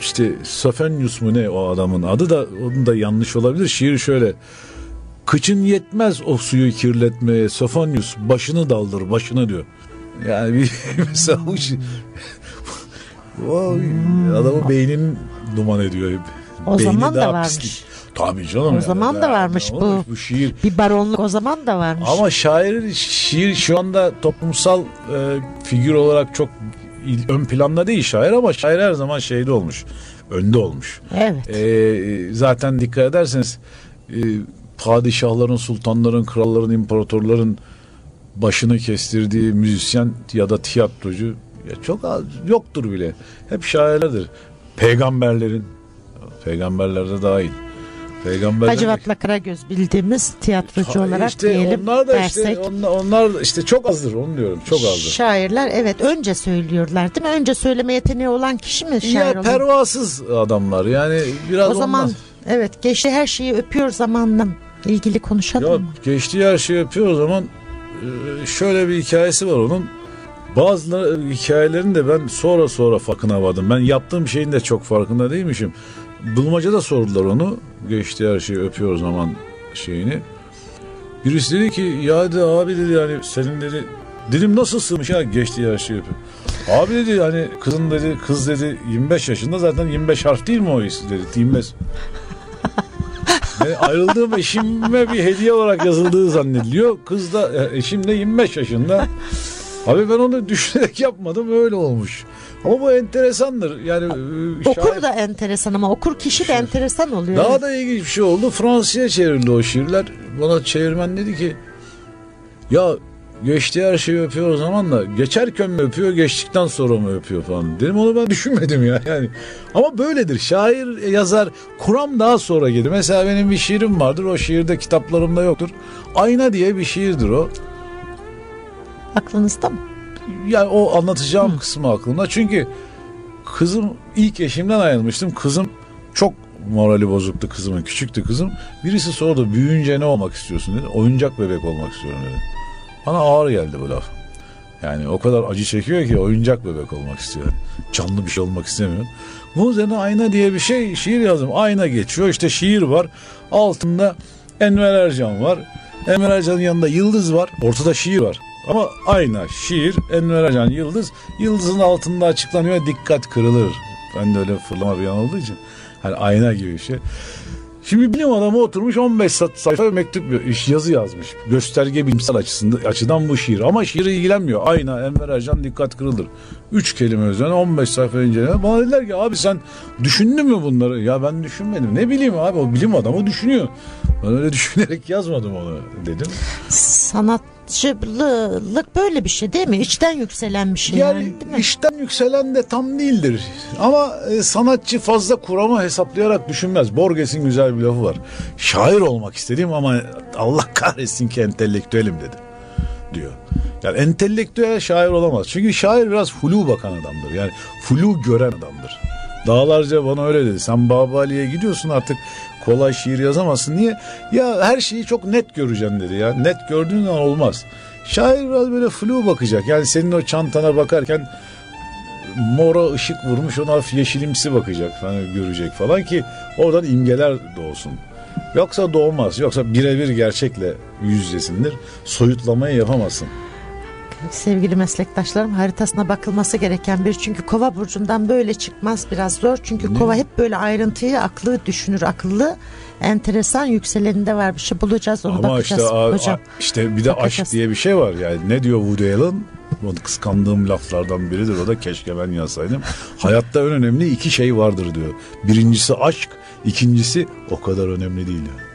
işte Sofenius mu ne o adamın adı da onun da yanlış olabilir. Şiir şöyle Kıçın yetmez o suyu kirletmeye Sofonius başını daldır başını diyor. Yani bir mesela o adamın beynini duman ediyor. O Beyni zaman da varmış. pislik. Tabii canım. O zaman da varmış bu. olmuş Bu şiir. Bir baronluk o zaman da varmış. Ama şairin şiir şu anda toplumsal e, figür olarak çok ön planda değil şair ama şair her zaman şeyde olmuş. Önde olmuş. Evet. E, zaten dikkat ederseniz e, padişahların, sultanların, kralların, imparatorların başını kestirdiği müzisyen ya da tiyatrocu ya çok az, yoktur bile. Hep şairlerdir. Peygamberlerin peygamberlerde dahil. Peygamberler Hacivat'la Karagöz bildiğimiz tiyatrocu Ha, olarak işte diyelim onlar da dersek. işte onlar, onlar işte çok azdır onu diyorum çok azdır. Şairler evet önce söylüyorlar değil mi? Önce söyleme yeteneği olan kişi mi şair Ya pervasız adamlar yani biraz O zaman ondan- evet geçti her şeyi öpüyor zamanla ilgili konuşalım ya mı? geçtiği her şeyi yapıyor o zaman e, şöyle bir hikayesi var onun. Bazı hikayelerin de ben sonra sonra farkına vardım. Ben yaptığım şeyin de çok farkında değilmişim. Bulmaca'da sordular onu. Geçtiği her şeyi öpüyor zaman şeyini. Birisi dedi ki ya dedi abi dedi yani senin dedi dilim nasıl sığmış ya geçtiği her şeyi öpüyor. Abi dedi hani kızın dedi kız dedi 25 yaşında zaten 25 harf değil mi o isim dedi 25. E, ayrıldığım eşime bir hediye olarak yazıldığı zannediliyor. Kız da e, eşim de 25 yaşında. Abi ben onu düşünerek yapmadım öyle olmuş. Ama bu enteresandır. Yani e, Okur şair- da enteresan ama okur kişi de enteresan oluyor. Daha da ilginç bir şey oldu. Fransızca çevrildi o şiirler. Bana çevirmen dedi ki ya geçtiği her şeyi öpüyor o zaman da geçerken mi öpüyor geçtikten sonra mı öpüyor falan. Dedim onu ben düşünmedim ya. Yani ama böyledir. Şair yazar kuram daha sonra gelir. Mesela benim bir şiirim vardır. O şiirde kitaplarımda yoktur. Ayna diye bir şiirdir o. Aklınızda mı? Yani o anlatacağım kısmı aklımda. Çünkü kızım ilk eşimden ayrılmıştım. Kızım çok morali bozuktu kızımın. Küçüktü kızım. Birisi sordu büyüyünce ne olmak istiyorsun dedi. Oyuncak bebek olmak istiyorum dedi. Bana ağır geldi bu laf. Yani o kadar acı çekiyor ki oyuncak bebek olmak istiyor. Canlı bir şey olmak istemiyor. Bunun üzerine ayna diye bir şey şiir yazdım. Ayna geçiyor işte şiir var. Altında Enver Ercan var. Enver Ercan'ın yanında Yıldız var. Ortada şiir var. Ama ayna, şiir, Enver Ercan, Yıldız. Yıldızın altında açıklanıyor dikkat kırılır. Ben de öyle fırlama bir yan olduğu için. Hani ayna gibi bir şey. Şimdi bilim adamı oturmuş 15 sat- sayfa mektup iş yazı yazmış. Gösterge bilimsel açısında, açıdan bu şiir. Ama şiire ilgilenmiyor. Ayna, Enver Ercan dikkat kırılır. Üç kelime üzerine 15 sayfa inceleme. Bana dediler ki abi sen düşündün mü bunları? Ya ben düşünmedim. Ne bileyim abi o bilim adamı düşünüyor. Ben öyle düşünerek yazmadım onu dedim. Sanatçılık böyle bir şey değil mi? İçten yükselen bir şey yani, Yani değil mi? işten yükselen de tam değildir. Ama e, sanatçı fazla kuramı hesaplayarak düşünmez. Borges'in güzel bir lafı var. Şair olmak istedim ama Allah kahretsin ki entelektüelim dedi. Diyor. Yani entelektüel şair olamaz. Çünkü şair biraz flu bakan adamdır. Yani flu gören adamdır. Dağlarca bana öyle dedi. Sen Babali'ye gidiyorsun artık kolay şiir yazamazsın. Niye? Ya her şeyi çok net göreceksin dedi ya. Net gördüğün olmaz. Şair biraz böyle flu bakacak. Yani senin o çantana bakarken mora ışık vurmuş ona hafif yeşilimsi bakacak falan görecek falan ki oradan imgeler doğsun. Yoksa doğmaz. Yoksa birebir gerçekle yüz yüzesindir. Soyutlamayı yapamazsın. Sevgili meslektaşlarım haritasına bakılması gereken bir çünkü kova burcundan böyle çıkmaz biraz zor çünkü kova hep böyle ayrıntıyı aklı düşünür akıllı enteresan yükseleninde var bir şey bulacağız onu Ama bakacağız işte hocam. a- işte bir de Bakacağız. aşk diye bir şey var yani. Ne diyor Woody Allen? O kıskandığım laflardan biridir o da keşke ben yazsaydım. Hayatta en önemli iki şey vardır diyor. Birincisi aşk, ikincisi o kadar önemli değil diyor.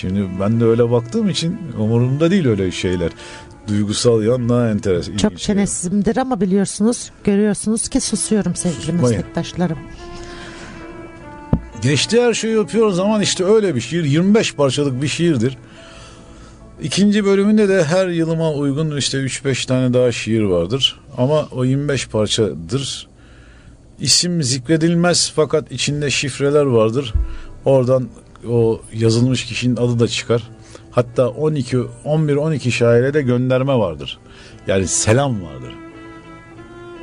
Şimdi ben de öyle baktığım için umurumda değil öyle şeyler. Duygusal yan daha enteresan. Çok çenesizimdir ama biliyorsunuz görüyorsunuz ki susuyorum sevgili Susmayın. meslektaşlarım. Geçti her şeyi öpüyor zaman işte öyle bir şiir 25 parçalık bir şiirdir. İkinci bölümünde de her yılıma uygun işte 3-5 tane daha şiir vardır. Ama o 25 parçadır. İsim zikredilmez fakat içinde şifreler vardır. Oradan o yazılmış kişinin adı da çıkar. Hatta 12 11 12 şaire de gönderme vardır. Yani selam vardır.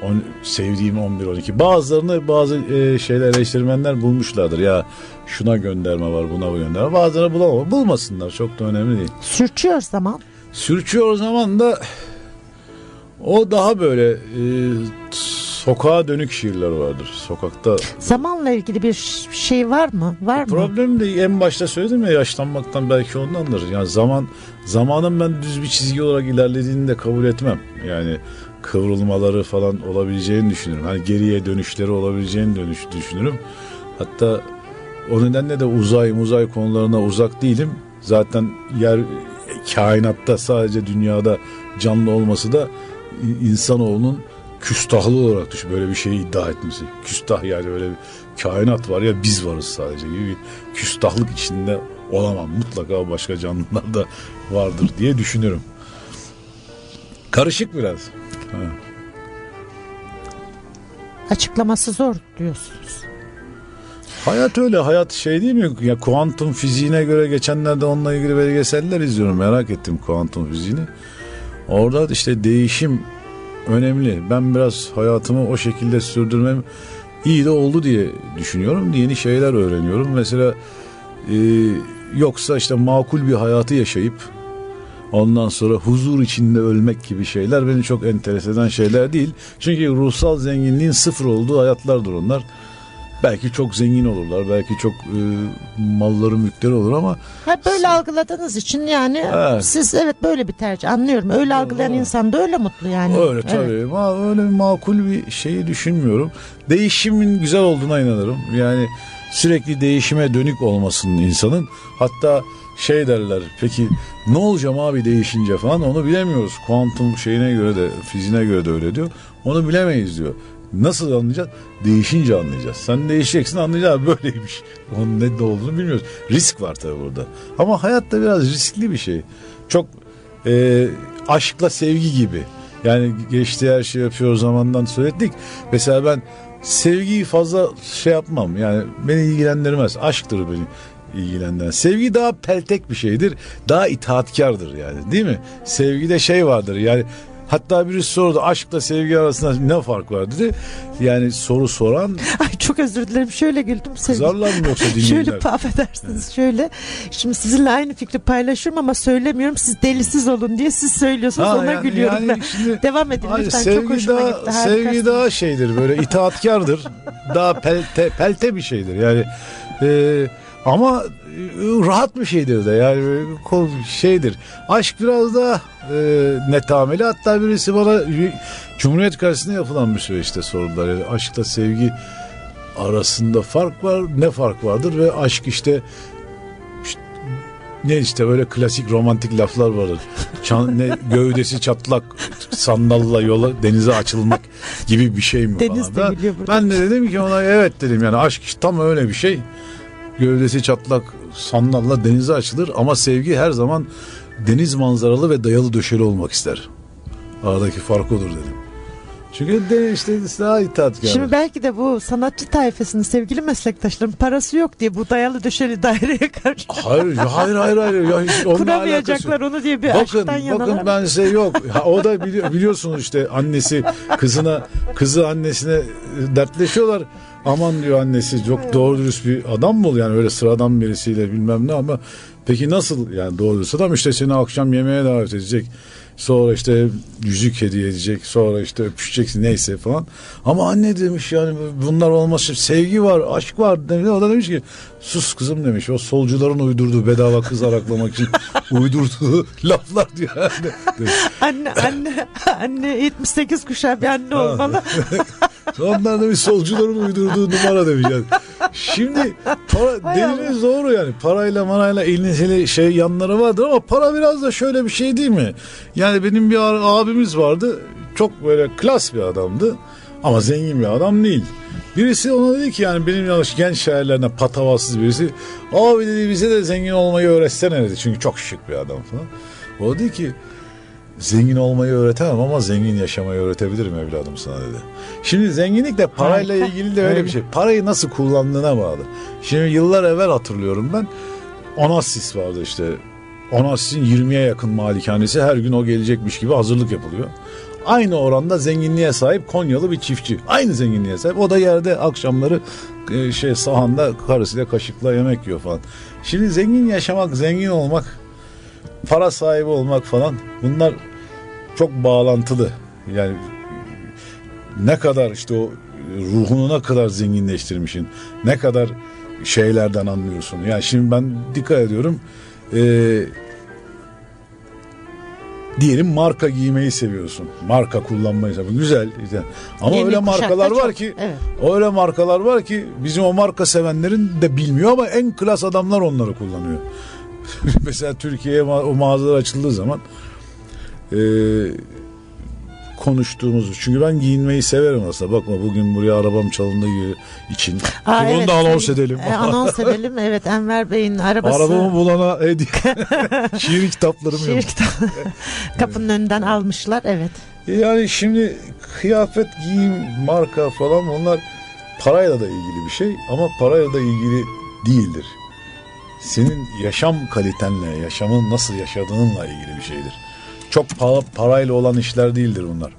On, sevdiğim 11 12. Bazılarını bazı e, şeyler eleştirmenler bulmuşlardır. Ya şuna gönderme var, buna bu gönderme. Bazıları bulamam. Bulmasınlar. Çok da önemli değil. Sürçüyor zaman Sürçüyor zaman da o daha böyle e, sokağa dönük şiirler vardır. Sokakta zamanla ilgili bir şey var mı? Var mı? Problem de en başta söyledim ya yaşlanmaktan belki ondandır. Yani zaman zamanın ben düz bir çizgi olarak ilerlediğini de kabul etmem. Yani kıvrılmaları falan olabileceğini düşünürüm. Hani geriye dönüşleri olabileceğini dönüş düşünürüm. Hatta o nedenle de uzay muzay konularına uzak değilim. Zaten yer kainatta sadece dünyada canlı olması da insanoğlunun küstahlı olarak düşün böyle bir şeyi iddia etmesi. Küstah yani öyle bir kainat var ya biz varız sadece gibi bir küstahlık içinde olamam. Mutlaka başka canlılar da vardır diye düşünüyorum. Karışık biraz. Ha. Açıklaması zor diyorsunuz. Hayat öyle. Hayat şey değil mi? Ya kuantum fiziğine göre geçenlerde onunla ilgili belgeseller izliyorum. Merak ettim kuantum fiziğini. Orada işte değişim önemli. Ben biraz hayatımı o şekilde sürdürmem iyi de oldu diye düşünüyorum. Yeni şeyler öğreniyorum. Mesela e, yoksa işte makul bir hayatı yaşayıp ondan sonra huzur içinde ölmek gibi şeyler beni çok enteres eden şeyler değil. Çünkü ruhsal zenginliğin sıfır olduğu hayatlardır onlar. Belki çok zengin olurlar. Belki çok e, malları mülkleri olur ama Ha, böyle algıladığınız için yani Evet. siz evet böyle bir tercih anlıyorum. Öyle algılayan Evet. insan da öyle mutlu yani. öyle Evet. tabii. Ma- öyle makul bir şeyi düşünmüyorum. Değişimin güzel olduğuna inanırım. Yani sürekli değişime dönük olmasın insanın. Hatta şey derler peki ne olacağım abi değişince falan onu bilemiyoruz. Kuantum şeyine göre de fiziğine göre de öyle diyor. Onu bilemeyiz diyor. Nasıl anlayacağız? Değişince anlayacağız. Sen değişeceksin anlayacaksın böyleymiş. Onun ne olduğunu bilmiyoruz. Risk var tabii burada. Ama hayat da biraz riskli bir şey. Çok e, aşkla sevgi gibi. Yani geçtiği her şeyi yapıyor zamandan söyledik. Mesela ben sevgiyi fazla şey yapmam. Yani beni ilgilendirmez. Aşktır beni ilgilendiren. Sevgi daha peltek bir şeydir. Daha itaatkardır yani değil mi? Sevgide şey vardır yani Hatta birisi sordu aşkla sevgi arasında ne fark var dedi. Yani soru soran Ay çok özür dilerim şöyle güldüm. kızarlar mı yoksa Şöyle dinleyiciler? pa- affedersiniz şöyle. Şimdi sizinle aynı fikri paylaşıyorum ama söylemiyorum. Siz delisiz olun diye siz söylüyorsunuz Ha, ona yani- gülüyorum yani ben. şimdi- Devam edin Hayır, lütfen çok sevgi hoşuma daha, gitti. sevgi daha şeydir böyle itaatkardır. daha pelte, pelte bir şeydir yani. e, ama rahat bir şeydir de yani kol şeydir. Aşk biraz daha e, netameli hatta birisi bana Cumhuriyet karşısında yapılan bir süreçte sordular. Yani aşkla sevgi arasında fark var ne fark vardır ve aşk işte ne işte böyle klasik romantik laflar vardır. Çan, ne gövdesi çatlak sandalla yola denize açılmak gibi bir şey mi Deniz falan. de Ben, ben de dedim ki ona evet dedim yani aşk tam öyle bir şey. Gövdesi çatlak sandalla denize açılır ama sevgi her zaman deniz manzaralı ve dayalı döşeli olmak ister. Aradaki fark odur dedim. Çünkü de işte daha itaatkar. Şimdi belki de bu sanatçı tayfasının sevgili meslektaşlarım parası yok diye bu dayalı döşeli daireye karşı Hayır hayır hayır hayır. Ya, hiç kuramayacaklar onu diye bir Bakın aşktan yanalar. bakın ben size yok. Ha, o da bili- biliyorsunuz işte annesi kızına kızı annesine dertleşiyorlar. Aman diyor annesi çok doğru dürüst bir adam mı ol yani öyle sıradan birisiyle bilmem ne ama peki nasıl yani doğru dürüst adam işte seni akşam yemeğe davet edecek. Sonra işte yüzük hediye edecek. Sonra işte öpüşeceksin neyse falan. Ama anne demiş yani bunlar olması sevgi var, aşk var. demiş. O da demiş ki sus kızım demiş. O solcuların uydurduğu bedava kız araklamak için uydurduğu laflar diyor. Demiş. Anne anne anne 78 kuşağı bir anne olmalı. Onlar demiş solcuların uydurduğu numara demiş yani. Şimdi para dediğiniz doğru yani. Parayla marayla eğlenceli şey yanları vardır ama para biraz da şöyle bir şey değil mi? Yani benim bir abimiz vardı. Çok böyle klas bir adamdı. Ama zengin bir adam değil. Birisi ona dedi ki yani benim yanlış genç şairlerine patavatsız birisi. Abi dedi bize de zengin olmayı öğretsene dedi. Çünkü çok şık bir adam falan. O dedi ki zengin olmayı öğretemem ama zengin yaşamayı öğretebilirim evladım sana dedi. Şimdi zenginlikle parayla Harika. ilgili de Öyle. bir şey. Parayı nasıl kullandığına bağlı. Şimdi yıllar evvel hatırlıyorum ben. Onassis vardı işte. Onassis'in 20'ye yakın malikanesi her gün o gelecekmiş gibi hazırlık yapılıyor. Aynı oranda zenginliğe sahip Konyalı bir çiftçi. Aynı zenginliğe sahip. O da yerde akşamları e, şey sahanda karısıyla kaşıkla yemek yiyor falan. Şimdi zengin yaşamak, zengin olmak, para sahibi olmak falan bunlar çok bağlantılı. Yani ne kadar işte o ruhunu ne kadar zenginleştirmişsin, ne kadar şeylerden anlıyorsun. Yani şimdi ben dikkat ediyorum. Eee diyelim marka giymeyi seviyorsun. Marka kullanmayı seviyorsun. Güzel. güzel. Ama Yeni öyle markalar var çok, ki evet. öyle markalar var ki bizim o marka sevenlerin de bilmiyor ama en klas adamlar onları kullanıyor. Mesela Türkiye'ye ma- o mağazalar açıldığı zaman eee konuştuğumuz çünkü ben giyinmeyi severim aslında. Bakma bugün buraya arabam çalındığı için. Aa, evet, da anons edelim. E, anons edelim evet Enver Bey'in arabası. Arabamı bulana hediye. Şiir kitaplarım Şiir yok. kitabı kapının önünden almışlar evet. Yani şimdi kıyafet, giyim, marka falan onlar parayla da ilgili bir şey ama parayla da ilgili değildir. Senin yaşam kalitenle, yaşamın nasıl yaşadığınla ilgili bir şeydir. Çok pahalı parayla olan işler değildir bunlar.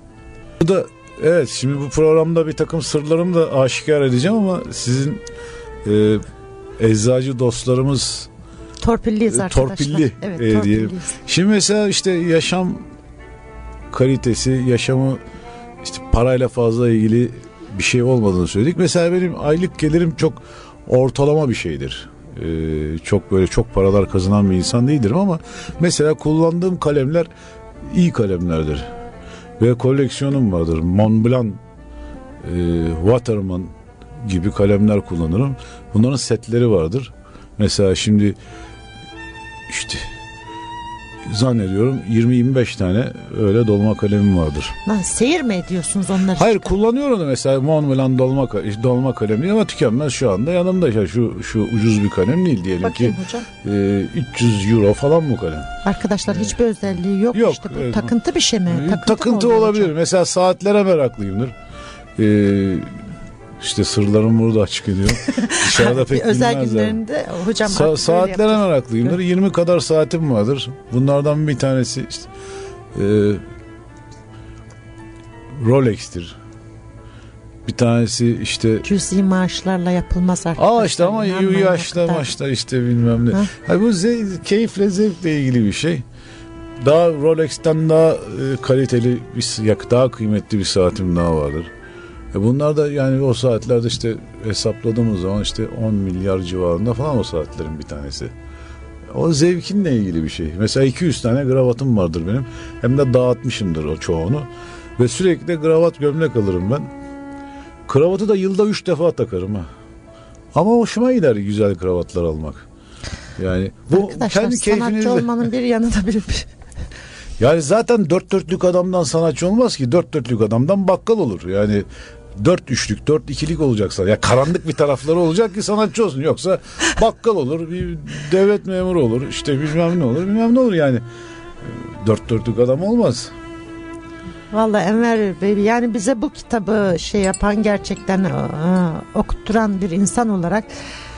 Bu da evet şimdi bu programda bir takım sırlarımı da aşikar edeceğim ama sizin e, eczacı dostlarımız Torpilliyiz E, arkadaşlar. torpilli, Evet e, diyelim. Şimdi mesela işte yaşam kalitesi, yaşamı işte parayla fazla ilgili bir şey olmadığını söyledik. Mesela benim aylık gelirim çok ortalama bir şeydir. Ee, çok böyle çok paralar kazanan bir insan değildim ama mesela kullandığım kalemler iyi kalemlerdir. Ve koleksiyonum vardır. Montblanc, e, Waterman gibi kalemler kullanırım. Bunların setleri vardır. Mesela şimdi işte zannediyorum 20-25 tane öyle dolma kalemim vardır. Lan seyir mi ediyorsunuz onları? Hayır kullanıyorum da mesela Montblanc dolma, dolma kalemi ama tükenmez şu anda yanımda. Ya şu, şu ucuz bir kalem değil diyelim Bakayım ki. hocam. e, 300 euro falan bu kalem. Arkadaşlar hiçbir özelliği yok, Yok, işte bu evet. takıntı bir şey mi? E, Takıntı, Takıntı, olabilir. hocam? Mesela saatlere meraklıyımdır. E, işte sırlarım burada açık ediyor. Dışarıda pek Özel günlerinde hocam Sa- artık saatlere yapacağız. meraklıyımdır. 20 kadar saatim vardır. Bunlardan bir tanesi işte e, Rolex'tir. Bir tanesi işte Cüzi maaşlarla yapılmaz arkadaşlar. Aa işte ama yaşta maçta işte bilmem ne. Ha? Hayır, bu ze- keyifle zevkle ilgili bir şey. Daha Rolex'ten daha e, kaliteli bir daha kıymetli bir saatim daha vardır. E bunlar da yani o saatlerde işte hesapladığımız zaman işte 10 milyar civarında falan o saatlerin bir tanesi. O zevkinle ilgili bir şey. Mesela 200 tane kravatım vardır benim. Hem de dağıtmışımdır o çoğunu. Ve sürekli de kravat gömlek alırım ben. Kravatı da yılda 3 defa takarım ha. Ama hoşuma gider güzel kravatlar almak. Yani bu Arkadaşlar kendi sanatçı keyfinizle. olmanın bir yanı da bir, bir Yani zaten dört dörtlük adamdan sanatçı olmaz ki. Dört dörtlük adamdan bakkal olur. Yani dört üçlük, dört ikilik olacaksa. Ya karanlık bir tarafları olacak ki sanatçı olsun. Yoksa bakkal olur, bir devlet memuru olur. işte bilmem ne olur, bilmem ne olur yani. Dört dörtlük adam olmaz. Valla Enver Bey yani bize bu kitabı şey yapan gerçekten e, okutturan bir insan olarak e,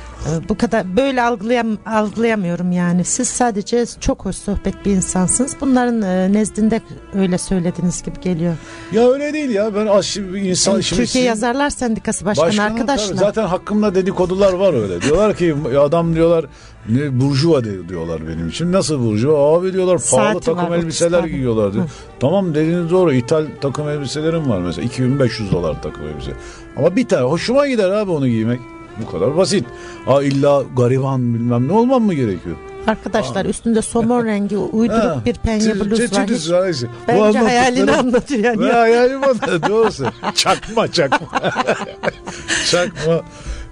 bu kadar böyle algılayam, algılayamıyorum yani. Siz sadece çok hoş sohbet bir insansınız. Bunların e, nezdinde öyle söylediğiniz gibi geliyor. Ya öyle değil ya. Ben aşırı bir insan... Yani şimdi Türkiye sizin- Yazarlar Sendikası Başkanı Başkanım arkadaşlar. tabii, zaten hakkımda dedikodular var öyle. Diyorlar ki adam diyorlar ne burjuva diyorlar benim için. Nasıl burjuva? Abi diyorlar pahalı Saati takım var, elbiseler otuz giyiyorlar diyor. Tamam dediğiniz doğru. İthal takım elbiselerim var mesela. 2500 dolar takım elbise. Ama bir tane hoşuma gider abi onu giymek. Bu kadar basit. Aa illa gariban bilmem ne olmam mı gerekiyor? Arkadaşlar üstünde somon rengi uyduruk Ha, bir penye bluz var. Hiç-. Bu Bence hayalini anlatıyor yani. Ve hayalim o doğrusu. Çakma çakma. çakma.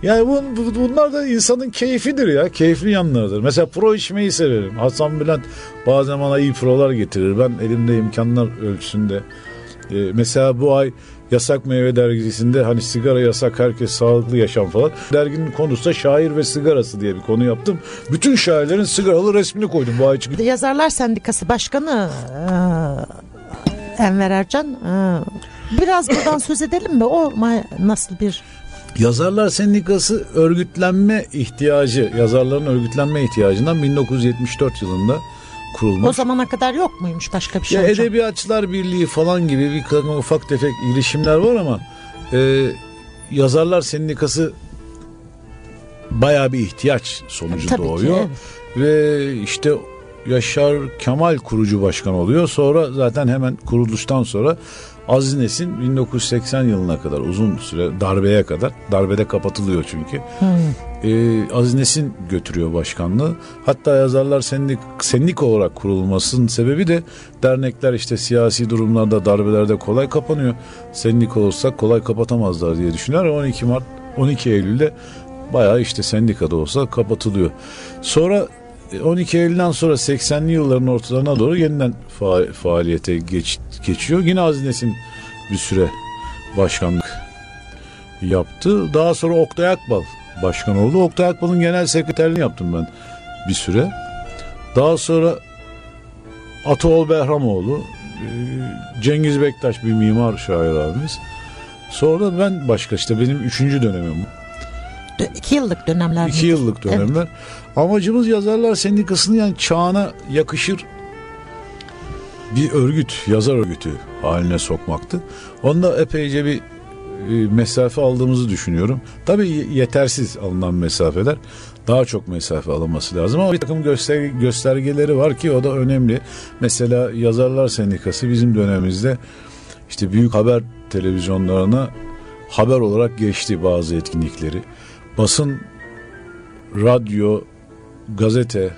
Yani bu, bu- bunlar da insanın keyfidir ya. Keyifli yanlarıdır. Mesela pro içmeyi severim. Hasan Bülent bazen bana iyi prolar getirir. Ben elimde imkanlar ölçüsünde. Ee, mesela bu ay Yasak Meyve dergisinde hani sigara yasak herkes sağlıklı yaşam falan. Derginin konusu da şair ve sigarası diye bir konu yaptım. Bütün şairlerin sigaralı resmini koydum bu ay çıktı. Yazarlar Sendikası Başkanı e, Enver Ercan e, biraz buradan söz edelim mi? O nasıl bir Yazarlar Sendikası örgütlenme ihtiyacı, yazarların örgütlenme ihtiyacından 1974 yılında kurulmuş. o zamana kadar yok muymuş başka bir şey ya hocam? Edebiyatçılar Birliği falan gibi bir takım ufak tefek girişimler var ama e, Yazarlar Sendikası bayağı bir ihtiyaç sonucu Tabii ki, doğuyor. evet. Ve işte Yaşar Kemal kurucu başkan oluyor. Sonra zaten hemen kuruluştan sonra Aziz Nesin 1980 yılına kadar uzun süre darbeye kadar darbede kapatılıyor çünkü. Ee, Aziz Nesin götürüyor başkanlığı. Hatta yazarlar sendik, sendik olarak kurulmasının sebebi de dernekler işte siyasi durumlarda darbelerde kolay kapanıyor. Sendik olursa kolay kapatamazlar diye düşünüyor. 12 Mart 12 Eylül'de bayağı işte sendikada olsa kapatılıyor. Sonra 12 Eylül'den sonra 80'li yılların ortalarına doğru yeniden faal- faaliyete geç, geçiyor. Yine Aziz Nesin bir süre başkanlık yaptı. Daha sonra Oktay Akbal başkan oldu. Oktay Akbal'ın genel sekreterliğini yaptım ben bir süre. Daha sonra Ataol Behramoğlu, e, Cengiz Bektaş bir mimar şair abimiz. Sonra ben başka işte benim üçüncü dönemim. Dö- iki yıllık dönemler. İki yıllık dönemler. Amacımız yazarlar sendikasını yani çağına yakışır bir örgüt, yazar örgütü haline sokmaktı. Onda epeyce bir e, mesafe aldığımızı düşünüyorum. Tabii yetersiz alınan mesafeler. Daha çok mesafe alınması lazım ama bir takım göster göstergeleri var ki o da önemli. Mesela Yazarlar Sendikası bizim dönemimizde işte büyük haber televizyonlarına haber olarak geçti bazı etkinlikleri. Basın, radyo, gazete,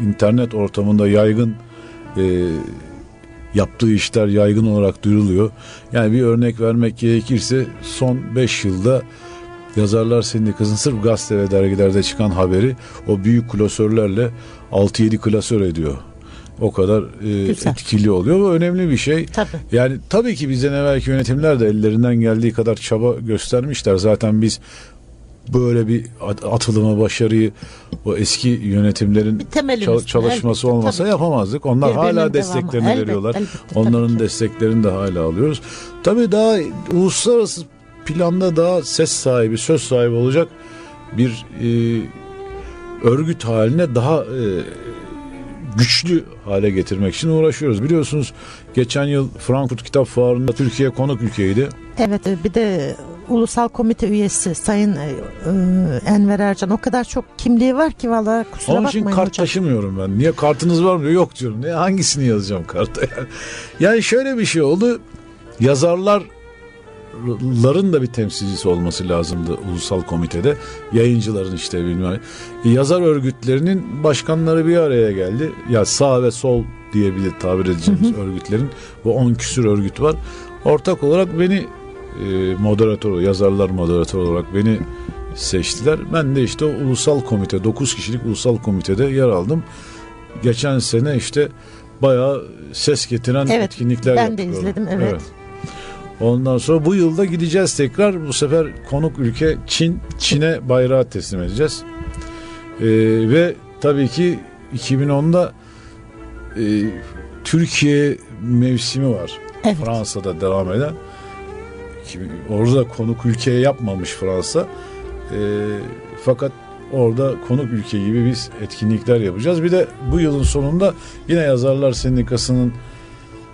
internet ortamında yaygın e, yaptığı işler yaygın olarak duyuruluyor. Yani bir örnek vermek gerekirse son 5 yılda Yazarlar Sendikası'nın sırf gazete ve dergilerde çıkan haberi o büyük klasörlerle 6-7 klasör ediyor. O kadar e, Güzel. etkili oluyor. Bu önemli bir şey. Tabii. Yani tabii ki bizden evvelki yönetimler de ellerinden geldiği kadar çaba göstermişler. Zaten biz böyle bir at- atılımı, başarıyı o eski yönetimlerin çal- çalışması elbette, olmasa tabii. yapamazdık. Onlar Birbirinin hala devamı. desteklerini Elbette, veriyorlar. elbette, Onların ki. desteklerini de hala alıyoruz. Tabii daha uluslararası planda daha ses sahibi, söz sahibi olacak bir e, örgüt haline daha e, güçlü hale getirmek için uğraşıyoruz. Biliyorsunuz geçen yıl Frankfurt Kitap Fuarı'nda Türkiye konuk ülkeydi. Evet bir de ulusal komite üyesi Sayın e, e, Enver Ercan o kadar çok kimliği var ki valla kusura Onun için bakmayın kart hocam. taşımıyorum ben. Niye kartınız var mı? diyor. Yok diyorum. Ne hangisini yazacağım karta yani. Yani şöyle bir şey oldu. Yazarların da bir temsilcisi olması lazımdı ulusal komitede. Yayıncıların işte bilmem. Yazar örgütlerinin başkanları bir araya geldi. Ya sağ ve sol diyebilir tabir edeceğimiz örgütlerin bu 10 küsür örgüt var. Ortak olarak beni e, moderatör, yazarlar moderatör olarak beni seçtiler. Ben de işte ulusal komite, 9 kişilik ulusal komitede yer aldım. Geçen sene işte bayağı ses getiren Evet, etkinlikler ben yaptık de orada. izledim, evet. Ondan sonra bu yılda gideceğiz tekrar. Bu sefer konuk ülke Çin. Çin'e bayrağı teslim edeceğiz. Ee, ve tabii ki 2010'da e, Türkiye mevsimi var. Evet. Fransa'da devam eden. Kimi- Orada konuk ülkeye yapmamış Fransa. Ee, fakat orada konuk ülke gibi biz etkinlikler yapacağız. Bir de bu yılın sonunda yine Yazarlar Sendikası'nın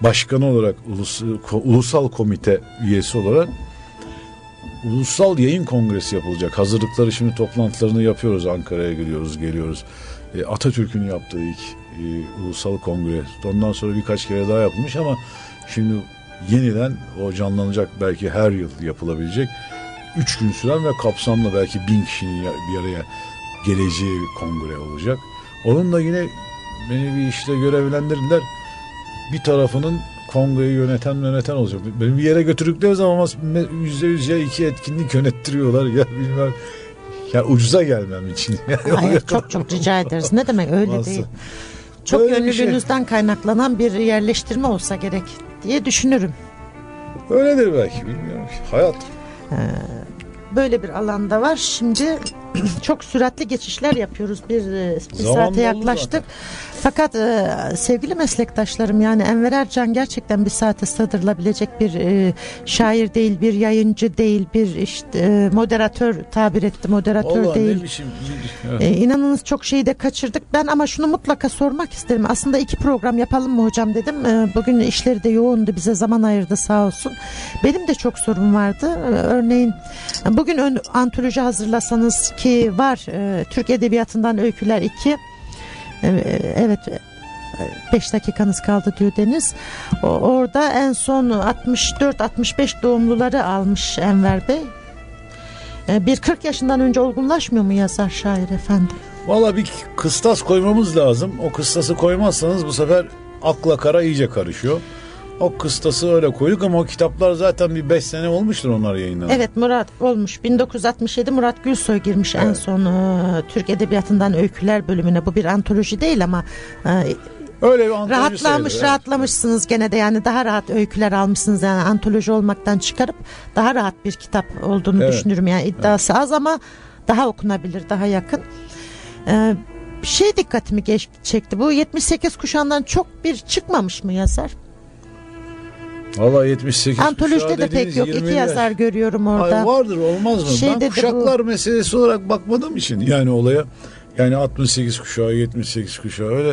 başkanı olarak ulus, ulusal komite üyesi olarak ulusal yayın kongresi yapılacak. Hazırlıkları şimdi toplantılarını yapıyoruz. Ankara'ya gidiyoruz, geliyoruz. E, Atatürk'ün yaptığı ilk e, ulusal kongre. Ondan sonra birkaç kere daha yapılmış ama şimdi yeniden o canlanacak belki her yıl yapılabilecek. Üç gün süren ve kapsamlı belki bin kişinin bir araya geleceği bir kongre olacak. Onun da yine beni bir işte görevlendirdiler. Bir tarafının kongreyi yöneten yöneten olacak. Beni bir yere götürdükleri zaman yüzde yüz ya iki etkinlik yönettiriyorlar ya bilmem. Ya ucuza gelmem için. Yani Hayır, çok çok rica ederiz. Ne demek öyle Nasıl? değil. Çok Böyle bir şey. kaynaklanan bir yerleştirme olsa gerek diye düşünürüm. Öyledir belki bilmiyorum. ki. Hayat. Böyle bir alanda var. Şimdi çok süratli geçişler yapıyoruz. Bir, e, bir Zaman saate yaklaştık. Fakat e, sevgili meslektaşlarım yani Enver Ercan gerçekten bir saate sığdırılabilecek bir e, şair değil, bir yayıncı değil, bir işte e, moderatör tabir etti moderatör Allah değil. ne biçim. Evet. E, inanınız çok şeyi de kaçırdık. Ben ama şunu mutlaka sormak isterim. Aslında iki program yapalım mı hocam dedim. E, bugün işleri de yoğundu. Bize zaman ayırdı sağ olsun. Benim de çok sorum vardı. E, örneğin bugün ön, antoloji hazırlasanız ki var. E, Türk Edebiyatı'ndan Öyküler 2. E, evet 5 dakikanız kaldı diyor Deniz. O, orada en son 64-65 doğumluları almış Enver Bey. E, Bir 40 yaşından önce olgunlaşmıyor mu yazar şair efendi? Valla bir kıstas koymamız lazım. O kıstası koymazsanız bu sefer akla kara iyice karışıyor. O kıstası öyle koyduk ama o kitaplar zaten bir 5 sene olmuştur onlar yayınlanan. Evet Murat olmuş 1967 Murat Gülsoy girmiş en Evet. son e, Türk Edebiyatından Öyküler bölümüne bu bir antoloji değil ama e, Öyle bir antoloji rahatlamış sayılır, evet. rahatlamışsınız gene de yani daha rahat öyküler almışsınız yani antoloji olmaktan çıkarıp daha rahat bir kitap olduğunu Evet. düşünürüm yani iddiası az ama daha okunabilir daha yakın. E, bir şey dikkatimi geç, çekti bu 78 kuşağından çok bir çıkmamış mı yazar? Valla 78 Antolojide de pek yok iki 20'ler. yazar görüyorum orada. Ay vardır olmaz mı? De ben bu- kuşaklar meselesi olarak bakmadığım için yani olaya. Yani 68 kuşağı 78 kuşağı öyle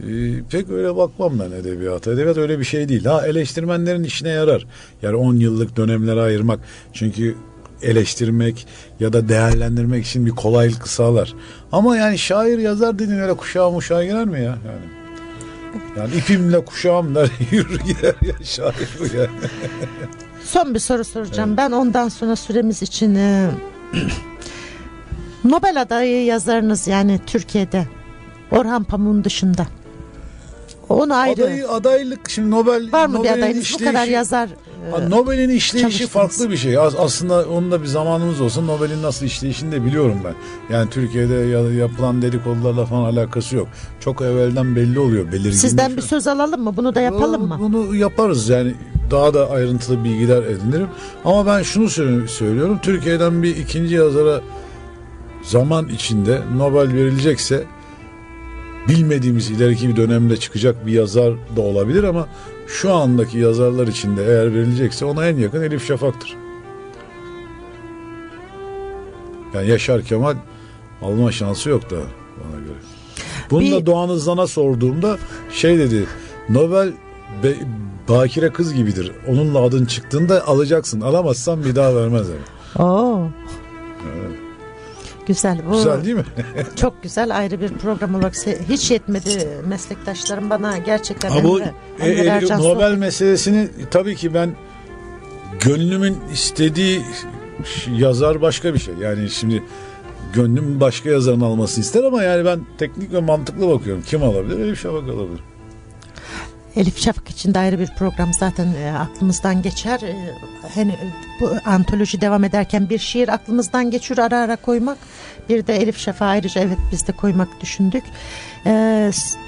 e, pek öyle bakmam ben edebiyata. Edebiyat öyle bir şey değil. Ha eleştirmenlerin işine yarar. Yani 10 yıllık dönemlere ayırmak. Çünkü eleştirmek ya da değerlendirmek için bir kolaylık sağlar. Ama yani şair yazar dediğin öyle kuşağı muşağa girer mi ya? Yani Yani ipimle kuşağım der yürür gider ya şair bu ya. Son bir soru soracağım. Ben ondan sonra süremiz için e, Nobel adayı yazarınız yani Türkiye'de Orhan Pamuk'un dışında. Onu ayrı. Adayı, adaylık şimdi Nobel Var mı bir Nobel'in adayınız? Bu kadar yazar. E, Ha, Nobel'in işleyişi çalıştınız. farklı bir şey. Aslında onun da bir zamanımız olsa Nobel'in nasıl işleyişini de biliyorum ben. Yani Türkiye'de ya- yapılan dedikodularla falan alakası yok. Çok evvelden belli oluyor belirgin. Sizden bir söz alalım mı? Bunu da yapalım mı? Bunu yaparız yani daha da ayrıntılı bilgiler edinirim. Ama ben şunu sö- söylüyorum. Türkiye'den bir ikinci yazara zaman içinde Nobel verilecekse bilmediğimiz ileriki bir dönemde çıkacak bir yazar da olabilir ama şu andaki yazarlar içinde eğer verilecekse ona en yakın Elif Şafak'tır. Yani Yaşar Kemal alma şansı yok da bana göre. Bunu Bir- da Doğan Hızlan'a sorduğumda şey dedi Nobel be, bakire kız gibidir. Onunla adın çıktığında alacaksın. Alamazsan bir daha vermez. Yani. Oo. Güzel. Bu Güzel değil mi? çok güzel ayrı bir program olarak hiç yetmedi meslektaşlarım bana gerçekten Ha, bu Emre- e, Emre e, Nobel sohbet- meselesini tabii ki ben gönlümün istediği yazar başka bir şey. Yani şimdi gönlüm başka yazarın almasını ister ama yani ben teknik ve mantıklı bakıyorum. Kim alabilir? Elif Şafak alabilir. Elif Şafak için de bir program zaten e, aklımızdan geçer. E, hani bu antoloji devam ederken bir şiir aklımızdan geçiyor ara ara koymak. Bir de Elif Şafak'ı ayrıca evet biz de koymak düşündük. E,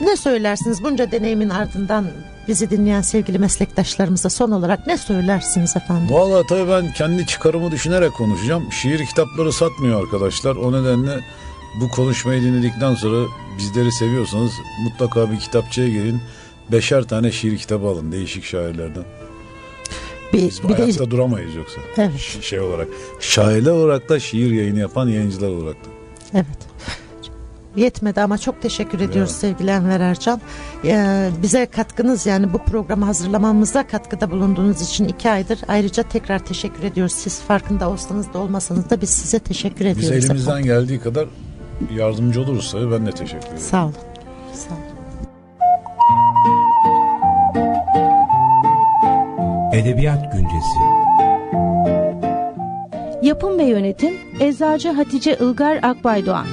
ne söylersiniz bunca deneyimin ardından bizi dinleyen sevgili meslektaşlarımıza son olarak ne söylersiniz efendim? Vallahi tabii ben kendi çıkarımı düşünerek konuşacağım. Şiir kitapları satmıyor arkadaşlar. O nedenle bu konuşmayı dinledikten sonra bizleri seviyorsanız mutlaka bir kitapçıya gelin. Beşer tane şiir kitabı alın değişik şairlerden. Bir, Biz bir de ayakta duramayız yoksa. Evet. Ş- Şey olarak. Şairler olarak da şiir yayını yapan yayıncılar olarak da. Evet. Yetmedi ama çok teşekkür ediyoruz sevgili Enver Ercan. Ee, bize katkınız yani bu programı hazırlamamıza katkıda bulunduğunuz için iki aydır ayrıca tekrar teşekkür ediyoruz. Siz farkında olsanız da olmasanız da biz size teşekkür Biz ediyoruz. elimizden efendim. geldiği kadar yardımcı oluruz tabii ben de teşekkür ederim. Sağ olun. Sağ olun. Edebiyat Güncesi. Yapım ve yönetim Eczacı Hatice Ilgar Akbaydoğan